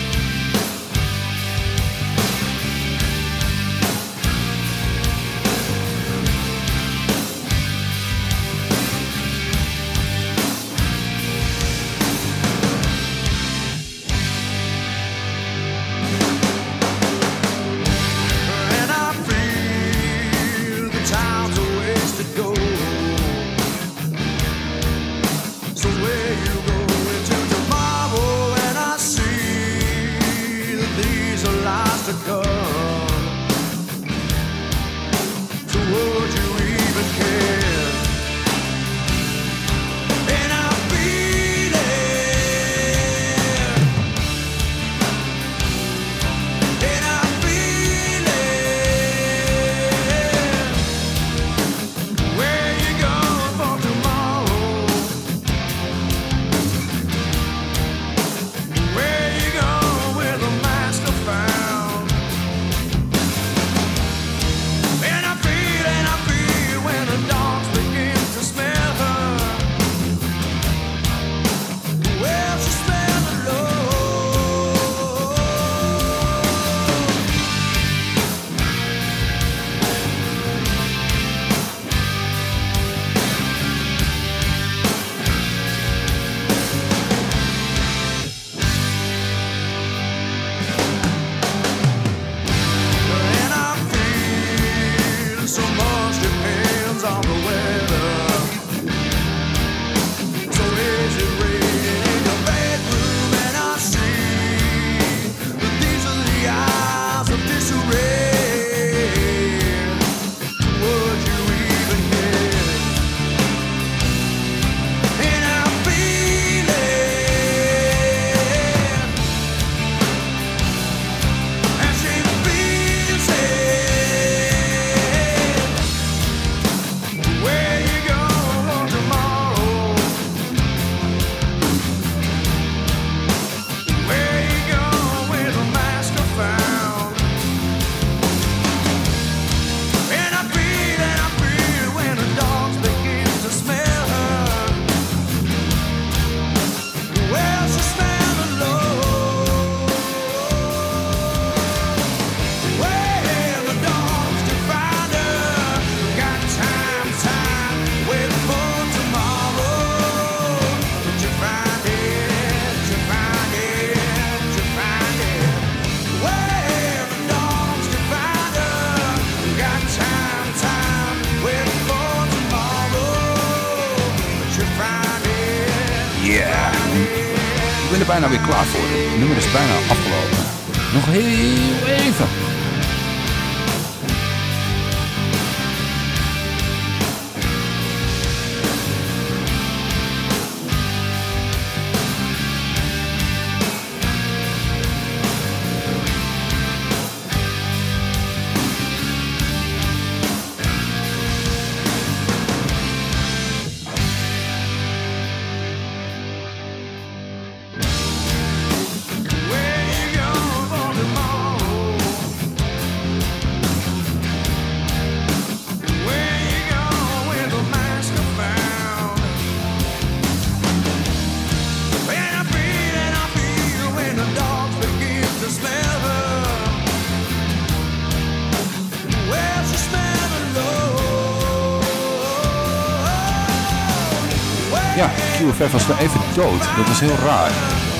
Was weer even dood. Dat is heel raar.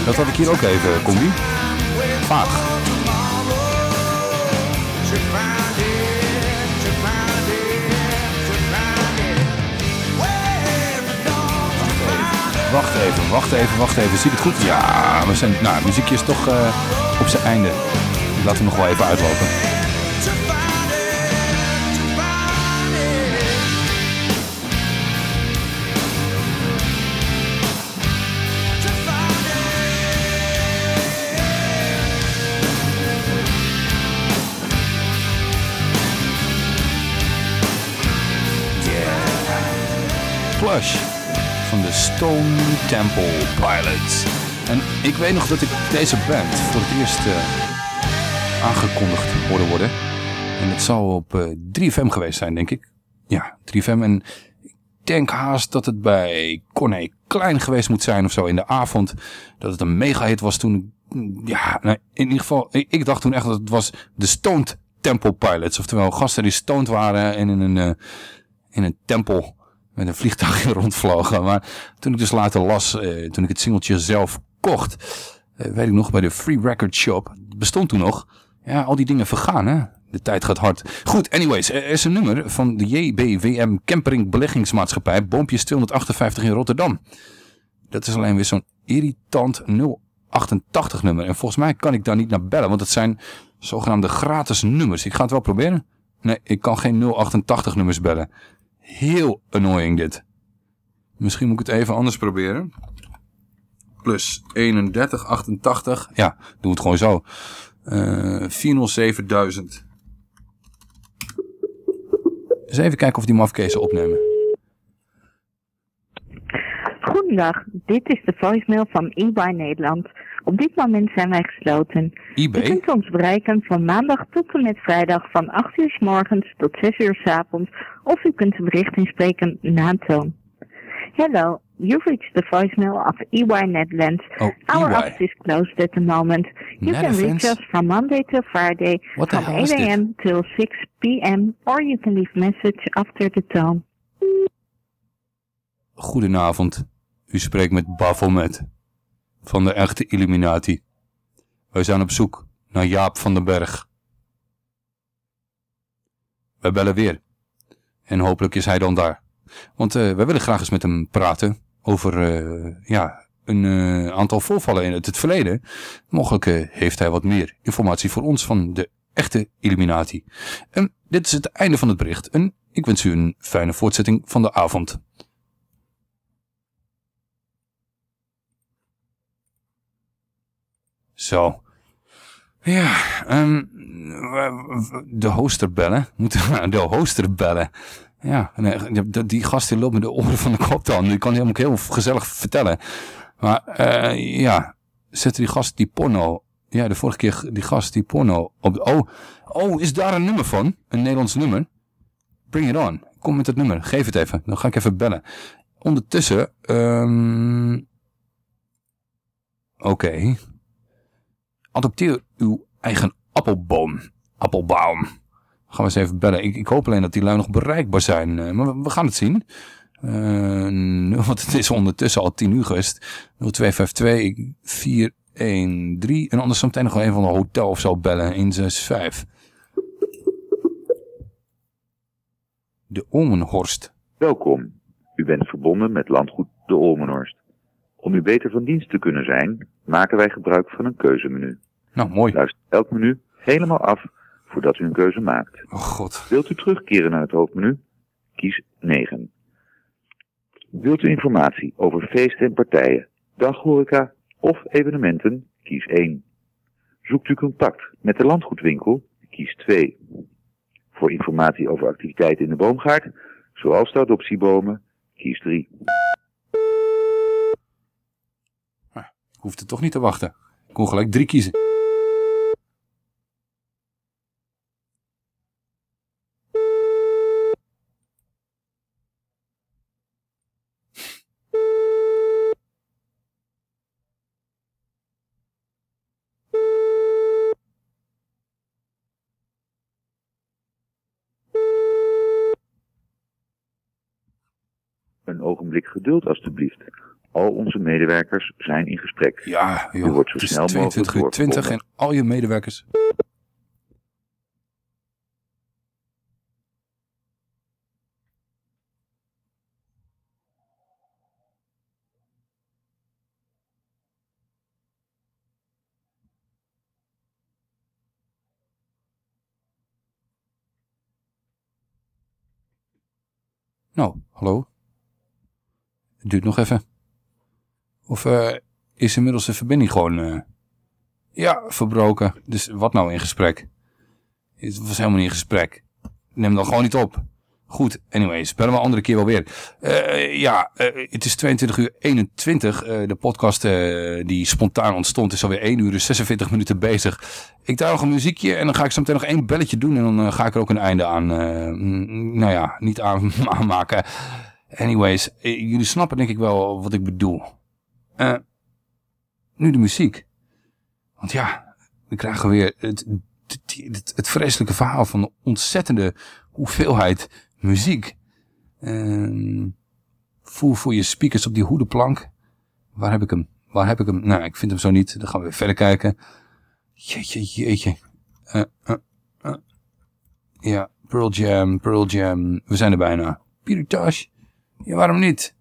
Dat had ik hier ook even, Combi. Vaag. Wacht even, wacht even, wacht even. Ziet het goed? Ja, we zijn, nou, muziekje is toch eh, op zijn einde. Laten we nog wel even uitlopen. Van de Stone Temple Pilots. En ik weet nog dat ik deze band voor het eerst eh, aangekondigd hoorde worden. En het zal op eh, 3FM geweest zijn, denk ik. Ja, 3FM. En ik denk haast dat het bij Corné Klein geweest moet zijn of zo in de avond. Dat het een mega hit was toen. Ja, nou, in ieder geval, ik, ik dacht toen echt dat het was de Stoned Temple Pilots. Oftewel gasten die stoned waren en in een, eh, in een tempel met een vliegtuigje rondvlogen. Maar toen ik dus later las, eh, toen ik het singeltje zelf kocht, eh, weet ik nog, bij de Free Record Shop, bestond toen nog, ja, al die dingen vergaan, hè. De tijd gaat hard. Goed, anyways, er is een nummer van de JBWM Campering Beleggingsmaatschappij, Boompjes 258 in Rotterdam. Dat is alleen weer zo'n irritant 088 nummer. En volgens mij kan ik daar niet naar bellen, want het zijn zogenaamde gratis nummers. Ik ga het wel proberen. Nee, ik kan geen 088 nummers bellen. Heel annoying dit. Misschien moet ik het even anders proberen. Plus 31, 88. Ja, doe het gewoon zo. Eh 407000. Eens even kijken of die mafkezen opnemen. Goedendag, dit is de voicemail van eBay Nederland. Op dit moment zijn wij gesloten. eBay? U kunt ons bereiken van maandag tot en met vrijdag van 8 uur s morgens tot 6 uur s avonds. Of u kunt een bericht inspreken na een toon. Hello, you've reached the voicemail of EY Netherlands. Oh, Our EY. office is closed at the moment. You can reach us from Monday till Friday What from hell is 8 dit? a.m. till 6 p.m. or you can leave message after the tone. Goedenavond. U spreekt met Baphomet. Van de echte Illuminati. Wij zijn op zoek naar Jaap van den Berg. Wij bellen weer. En hopelijk is hij dan daar. Want eh wij willen graag eens met hem praten over eh, ja, een eh, aantal voorvallen in het, het verleden. Mogelijk heeft hij wat meer informatie voor ons van de echte Illuminati. En dit is het einde van het bericht. En ik wens u een fijne voortzetting van de avond. Zo. Ja, ehm, de hoster bellen. Moeten we de hoster bellen. Ja, nee, die- gast die loopt met de oren van de kop dan. Die kan helemaal heel gezellig vertellen. Maar eh, ja, zet die gast die porno... Ja, de vorige keer die gast die porno op... Oh, oh, is daar een nummer van? Een Nederlands nummer? Bring it on. Kom met het nummer. Geef het even. Dan ga ik even bellen. Ondertussen... ehm, Oké. Adopteer uw eigen appelboom. Appelbaum. Gaan we eens even bellen. Ik, ik hoop alleen dat die lui nog bereikbaar zijn. Eh, maar we, gaan het zien. Eh, want het is ondertussen al 10 uur geweest. 0252 413. En anders zometeen nog wel een van de hotel of zo bellen. 165. De Omenhorst. Welkom. U bent verbonden met landgoed De Olmenhorst. Om u beter van dienst te kunnen zijn, maken wij gebruik van een keuzemenu. Nou, mooi. Luister elk menu helemaal af voordat u een keuze maakt. Oh god. Wilt u terugkeren naar het hoofdmenu? Kies 9. Wilt u informatie over feesten en partijen, daghoreca of evenementen? Kies 1. Zoekt u contact met de landgoedwinkel? Kies 2. Voor informatie over activiteiten in de boomgaard, zoals de adoptiebomen, kies 3. Ik hoefde toch niet te wachten. Ik kon gelijk drie kiezen. Een ogenblik geduld alstublieft. Al onze medewerkers zijn in gesprek. Ja, U joh. wordt zo snel mogelijk 22 uur 20 en al je medewerkers... Nou, hallo? Het duurt nog even. Of eh, is inmiddels de verbinding gewoon... eh, ja, verbroken. Dus wat nou in gesprek? Het was helemaal niet in gesprek. Neem dan gewoon niet op. Goed, anyways, bellen we een andere keer wel weer. Eh, ja, het is 22 uur 21. Eh, de podcast die spontaan ontstond is alweer 1 uur en 46 minuten bezig. Ik draai nog een muziekje en dan ga ik zo meteen nog één belletje doen. En dan ga ik er ook een einde aan, nou ja, niet aan aanmaken. Anyways, jullie snappen denk ik wel wat ik bedoel. Eh, nu de muziek. Want ja, we krijgen weer het, het, het, vreselijke verhaal van de ontzettende hoeveelheid muziek. Ehm, voel voor je speakers op die hoedenplank. Waar heb ik hem? Waar heb ik hem? Nou, ik vind hem zo niet. Dan gaan we weer verder kijken. Jeetje, jeetje. Eh. Ja, Pearl Jam, Pearl Jam. We zijn er bijna. Peter Tosh. Ja, waarom niet?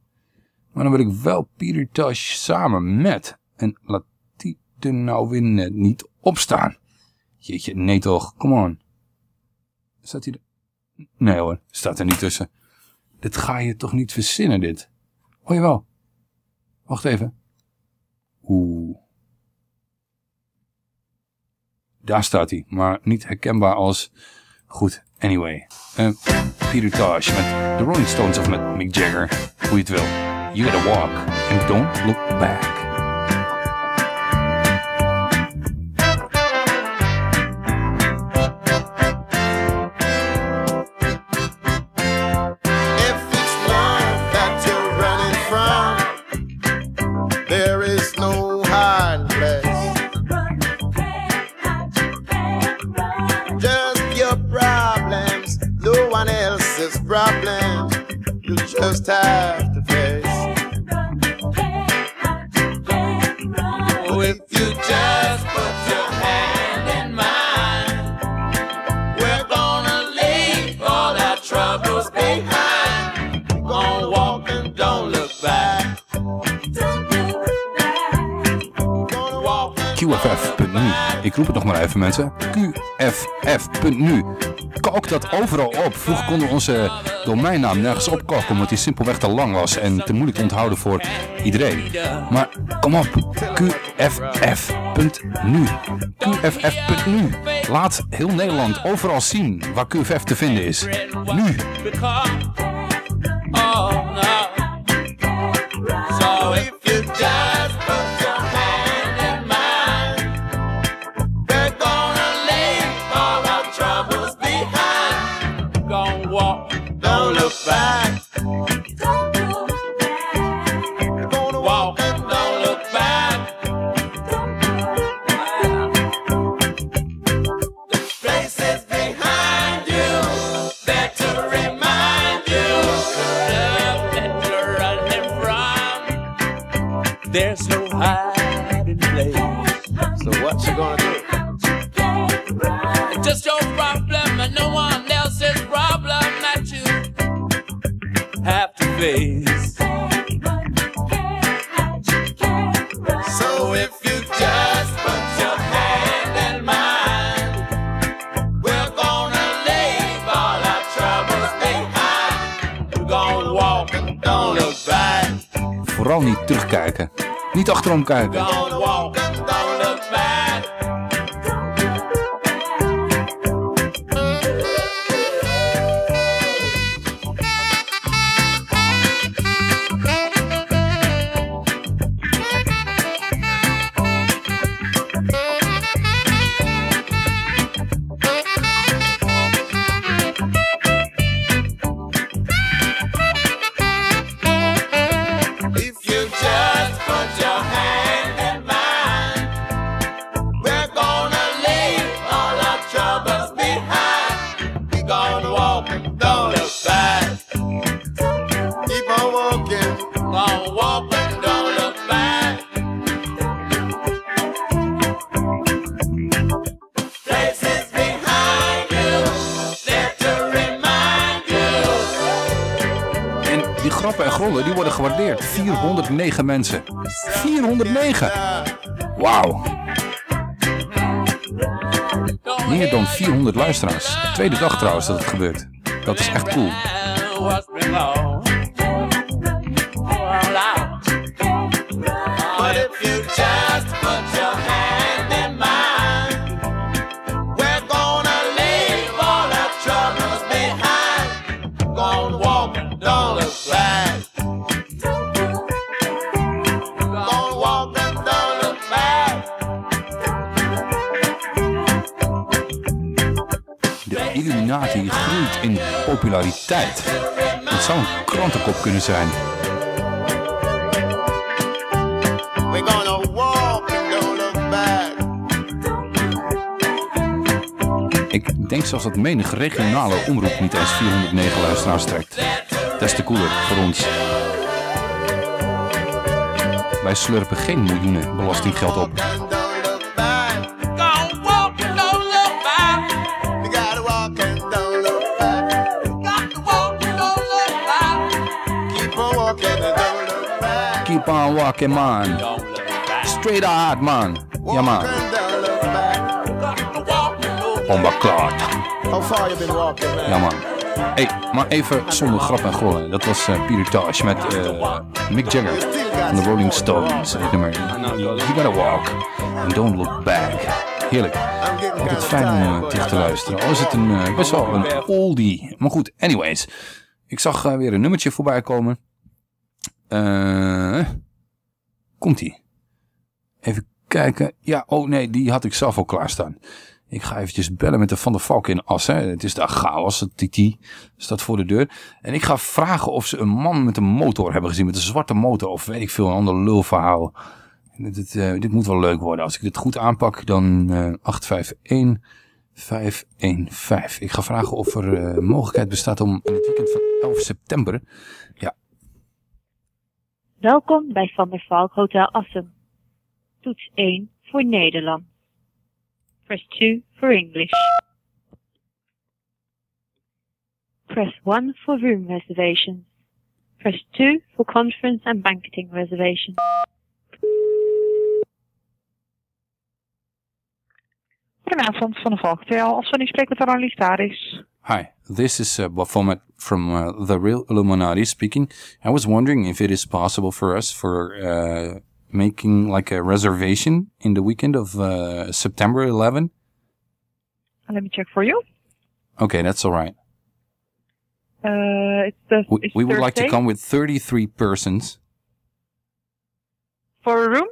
Maar dan wil ik wel Peter Tosh samen met. En laat die nou weer net niet opstaan. Jeetje, nee toch. Come on. Staat hij er? Nee hoor, staat er niet tussen. Dit ga je toch niet verzinnen, dit? Oh jawel. Wacht even. Oeh. Daar staat hij, maar niet herkenbaar als... Goed, anyway. Eh, Peter Tosh met The Rolling Stones of met Mick Jagger. Hoe je het wil. You gotta walk and don't look back. Even mensen. QFF.nu. Kalk dat overal op. Vroeger konden we onze domeinnaam nergens opkalken omdat die simpelweg te lang was en te moeilijk te onthouden voor iedereen. Maar kom op. QFF.nu. QFF.nu. Laat heel Nederland overal zien waar QFF te vinden is. Nu. Niet achterom die worden gewaardeerd. 409 mensen. 409! Wauw. Meer dan 400 luisteraars. Tweede dag trouwens dat het gebeurt. Dat is echt cool. Het zou een krantenkop kunnen zijn. We're gonna walk and don't look back. Ik denk zelfs dat menig regionale omroep niet eens 409 luisteraars trekt. Dat is te cooler voor ons. Wij slurpen geen miljoenen belastinggeld op. walking, man. Straight ahead, man. Ja, man. Onbeklaard. How far you been walking, man? Ja, man. Hey, maar even zonder grap en grollen. Dat was eh, Peter Tosh met eh, Mick Jagger van de Rolling Stones. Het nummer You Gotta Walk and Don't Look Back. Heerlijk. Altijd fijn om eh, terug te luisteren. Al is het een, best wel een oldie. Maar goed, anyways. Ik zag weer een nummertje voorbij komen. Eh Komt-ie. Even kijken. Ja, oh nee, die had ik zelf al klaarstaan. Ik ga eventjes bellen met de Van der Valk in Assen. Het is daar chaos, het TT staat voor de deur. En ik ga vragen of ze een man met een motor hebben gezien, met een zwarte motor. Of weet ik veel, een ander lulverhaal. Dit, dit, eh, dit moet wel leuk worden. Als ik dit goed aanpak, dan eh 851 515. Ik ga vragen of er eh, mogelijkheid bestaat om in het weekend van 11 september... Welkom bij Van der Valk Hotel Assen. Toets 1 voor Nederland. Press 2 for English. Press 1 for room reservations. Press 2 for conference and banqueting reservations. Goedenavond van de Valkhotel. Als we nu spreken met Annelies Taris. Hi, this is uh, Baphomet from uh, The Real Illuminati speaking. I was wondering if it is possible for us for uh, making like a reservation in the weekend of uh, September 11. Let me check for you. Okay, that's all right. Uh, it's the, We, it's we would like to Thursday. come with 33 persons. For a room?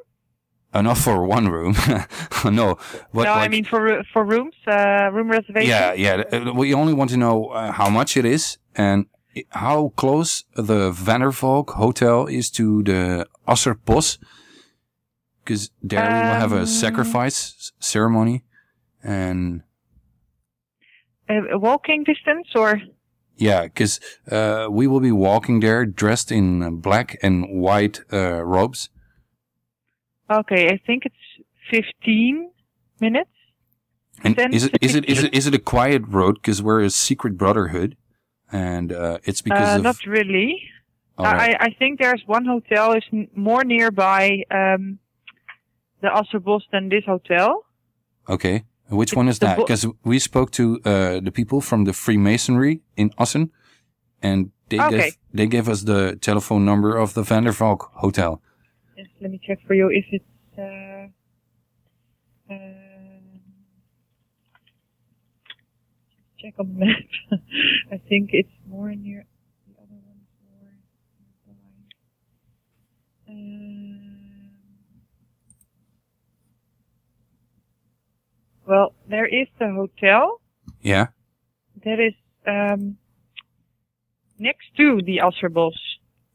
Not for one room. no, but no, I mean for for rooms, uh, room reservation. yeah, yeah. uh, We only want to know uh, how much it is and how close the Vandervalk Hotel is to the Asserbos. Because there we will have a Um, sacrifice ceremony. And a walking distance or? yeah, because uh, we will be walking there dressed in black and white uh, robes. Okay, I think it's 15 minutes. And is it is it is 15. it is it a quiet road? Because we're a secret brotherhood, and uh, it's because uh, of not really. All right. I, I think there's one hotel is n- more nearby um, the Asserbos than this hotel. Okay. Which one is that? Because we spoke to uh, the people from the Freemasonry in Assen, and They Okay. gave they gave us the telephone number of the Van der Valk Hotel. Yes, let me check for you if it's. Uh, um, check on the map. I think it's more near. The other one's more nearby. Um, well, there is the hotel Yeah. that is um, next to the Asserbos.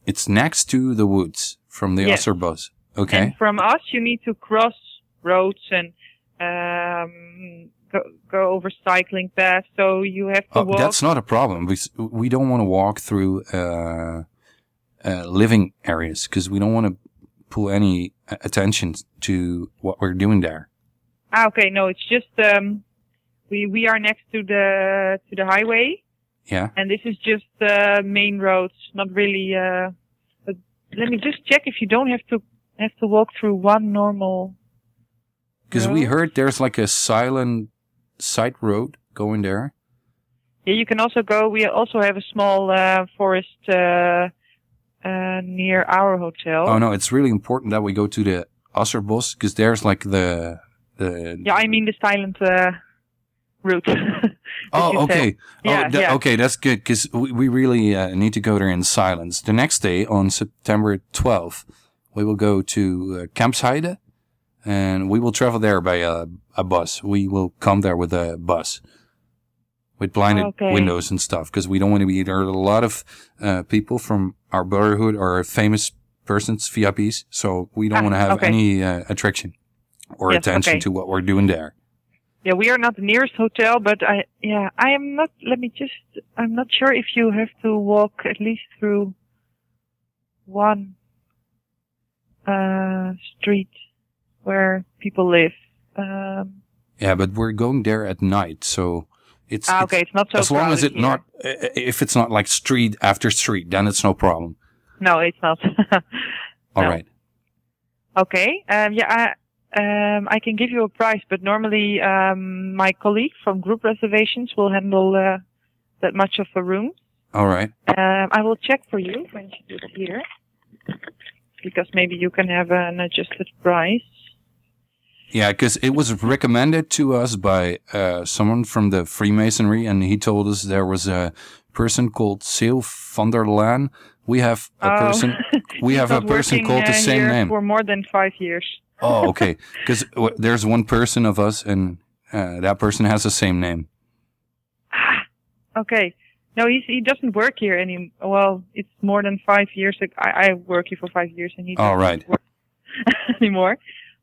It's next to the woods from the Yes. Asserbos. Okay. And from us, you need to cross roads and um, go, go over cycling paths. So you have to Oh, walk. that's not a problem. We, we don't want to walk through uh, uh, living areas because we don't want to pull any uh, attention to what we're doing there. Ah, okay, no, it's just um, we we are next to the to the highway, Yeah. and this is just uh, main roads, not really. Uh, let me just check if you don't have to have to walk through one normal. Because we heard there's like a silent side road going there. Yeah, you can also go. We also have a small uh, forest uh, uh, near our hotel. Oh no, it's really important that we go to the Asserbos because there's like the the. Yeah, I mean the silent uh, route. Oh, okay. Yeah, oh, tha- yeah. okay, that's good because we, we really uh, need to go there in silence. The next day, on September 12th, we will go to uh, Kampsheide and we will travel there by a, a bus. We will come there with a bus with blinded Okay. windows and stuff because we don't want to be there. Are a lot of uh, people from our brotherhood or famous persons, VIPs, so we don't Ah, want to have okay. any uh, attraction or Yes, attention okay. to what we're doing there. Yeah, we are not the nearest hotel, but I yeah I am not. Let me just. I'm not sure if you have to walk at least through one uh street where people live. Um, Yeah, but we're going there at night, so it's Ah, okay, it's not so as long as it not if it's not like street after street, then it's no problem. no, it's not. All No. right. okay. Um, yeah, I um I can give you a price, but normally um my colleague from group reservations will handle uh, that much of a room. All right. Um, I will check for you when she is here, because maybe you can have an adjusted price. Yeah, because it was recommended to us by uh, someone from the Freemasonry, and he told us there was a person called Seal van der Laan. We have a Oh, person. We have a person called the uh, same name. for more than five years. Oh, okay. Because there's one person of us, and uh, that person has the same name. Okay. No, he's, he doesn't work here any. Well, it's more than five years. ag- I, I work here for five years, and he All doesn't right. work anymore.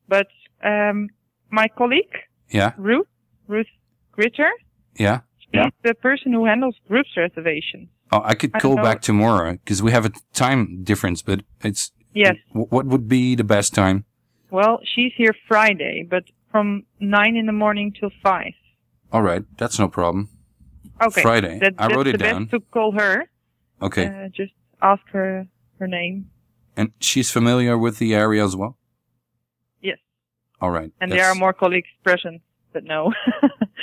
But um, my colleague Yeah. Ruth Ruth Gritter, Yeah. she's the person who handles groups reservations. Oh, I could I call back tomorrow because we have a time difference, but it's Yes. w- what would be the best time? Well, she's here Friday, but from nine in the morning till five. All right, that's no problem. Okay. Friday. That, I wrote it down. to call her. Okay, Uh, just ask her her name. and she's familiar with the area as well. Yes. All right, And there are more colleagues present that know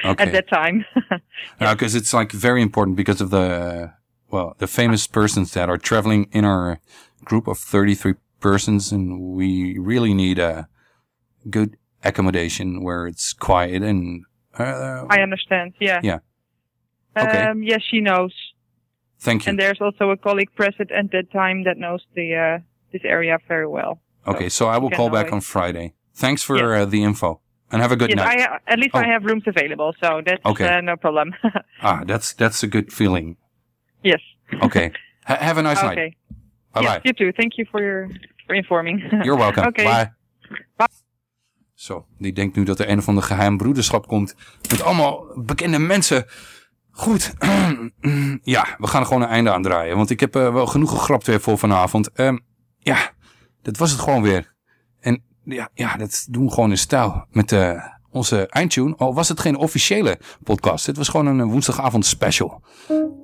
Okay. at that time. because it's like very important because of the well the famous persons that are traveling in our group of 33 persons and we really need a good accommodation where it's quiet and uh, I understand. Yeah. yeah Okay. Um, yes, she knows. thank you And there's also a colleague present at that time that knows the uh, this area very well. okay so i will call back on friday thanks for uh, the info and have a good yes, night I, at least Oh. I have rooms available, so that's Okay. uh, no problem. ah that's that's a good feeling yes. okay ha- have a nice okay. night bye yes, bye you too. Thank you for your for informing. You're welcome. okay. Bye. Zo, die denkt nu dat er een of ander geheim broederschap komt. Met allemaal bekende mensen. Goed. ja, we gaan er gewoon een einde aan draaien. Want ik heb eh, wel genoeg gegrapt weer voor vanavond. Ehm, ja, dat was het gewoon weer. En ja, ja dat doen we gewoon in stijl. Met eh, onze eindtune. Al was het geen officiële podcast. Het was gewoon een eh, woensdagavond special.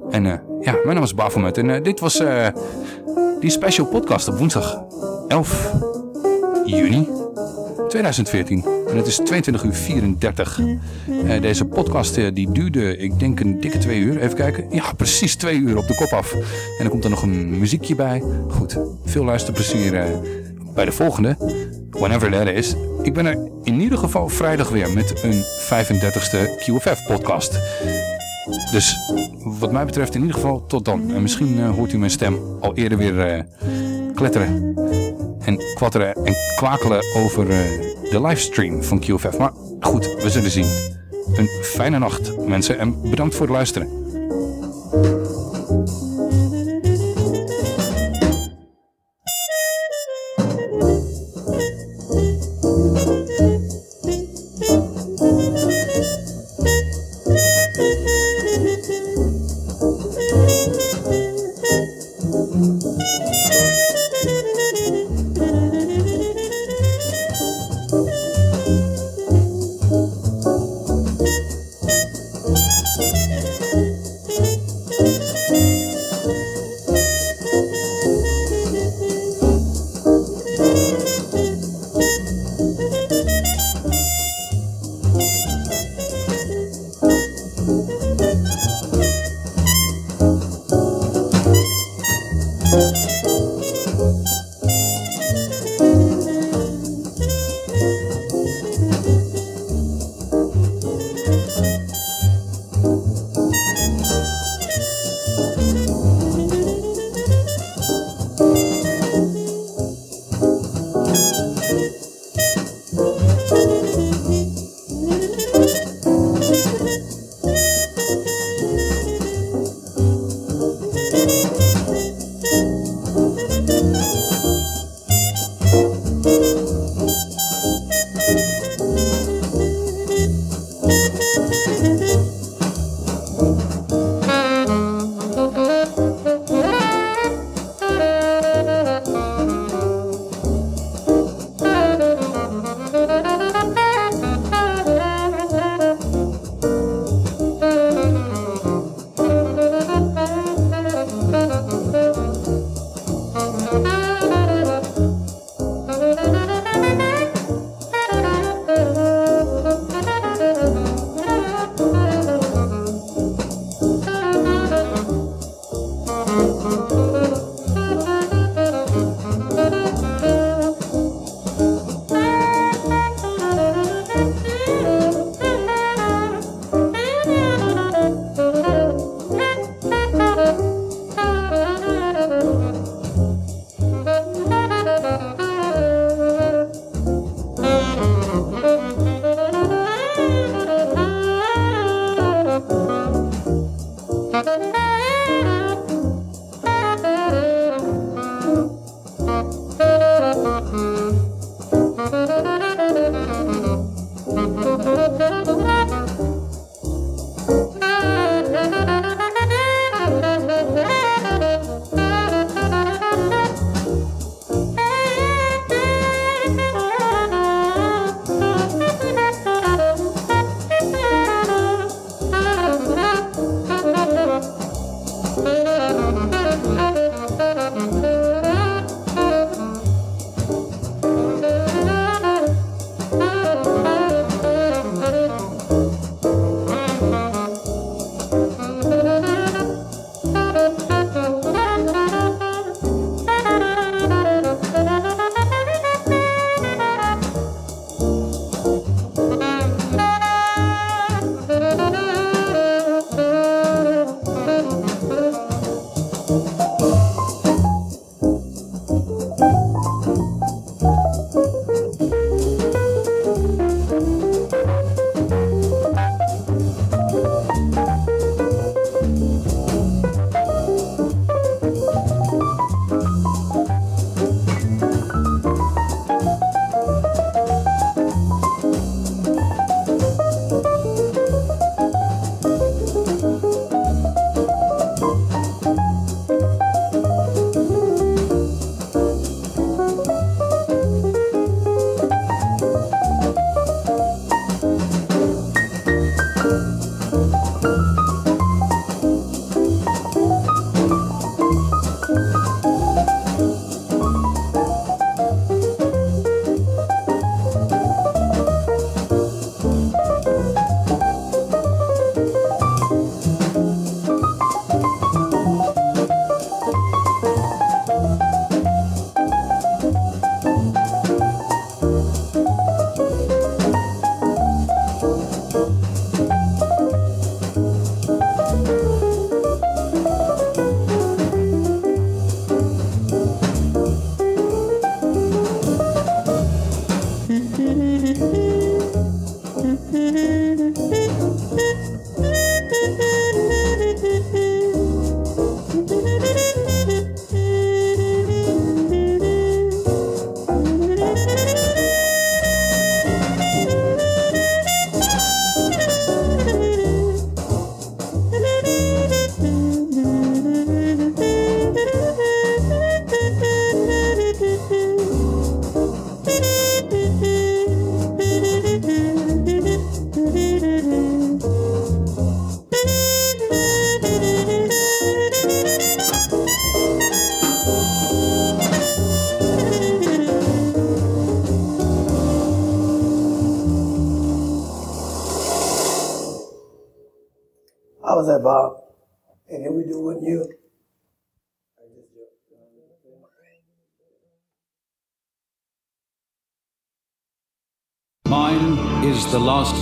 En eh, ja, mijn naam is Bafomet. En eh, dit was die special podcast op woensdag 11 juni 2014. En het is 22 uur 34. Eh, deze podcast die duurde, ik denk een dikke twee uur. Even kijken. Ja, precies twee uur op de kop af. En dan komt er nog een muziekje bij. Goed, veel luisterplezier bij de volgende. Whenever that is. Ik ben er in ieder geval vrijdag weer met een 35ste QFF podcast. Dus wat mij betreft in ieder geval tot dan. En misschien eh, hoort u mijn stem al eerder weer eh, kletteren en kwatteren en kwakelen over eh, de livestream van QFF. Maar goed, we zullen zien. Een fijne nacht mensen en bedankt voor het luisteren.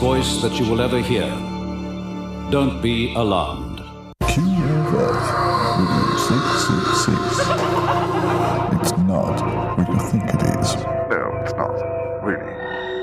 Voice that you will ever hear. Don't be alarmed.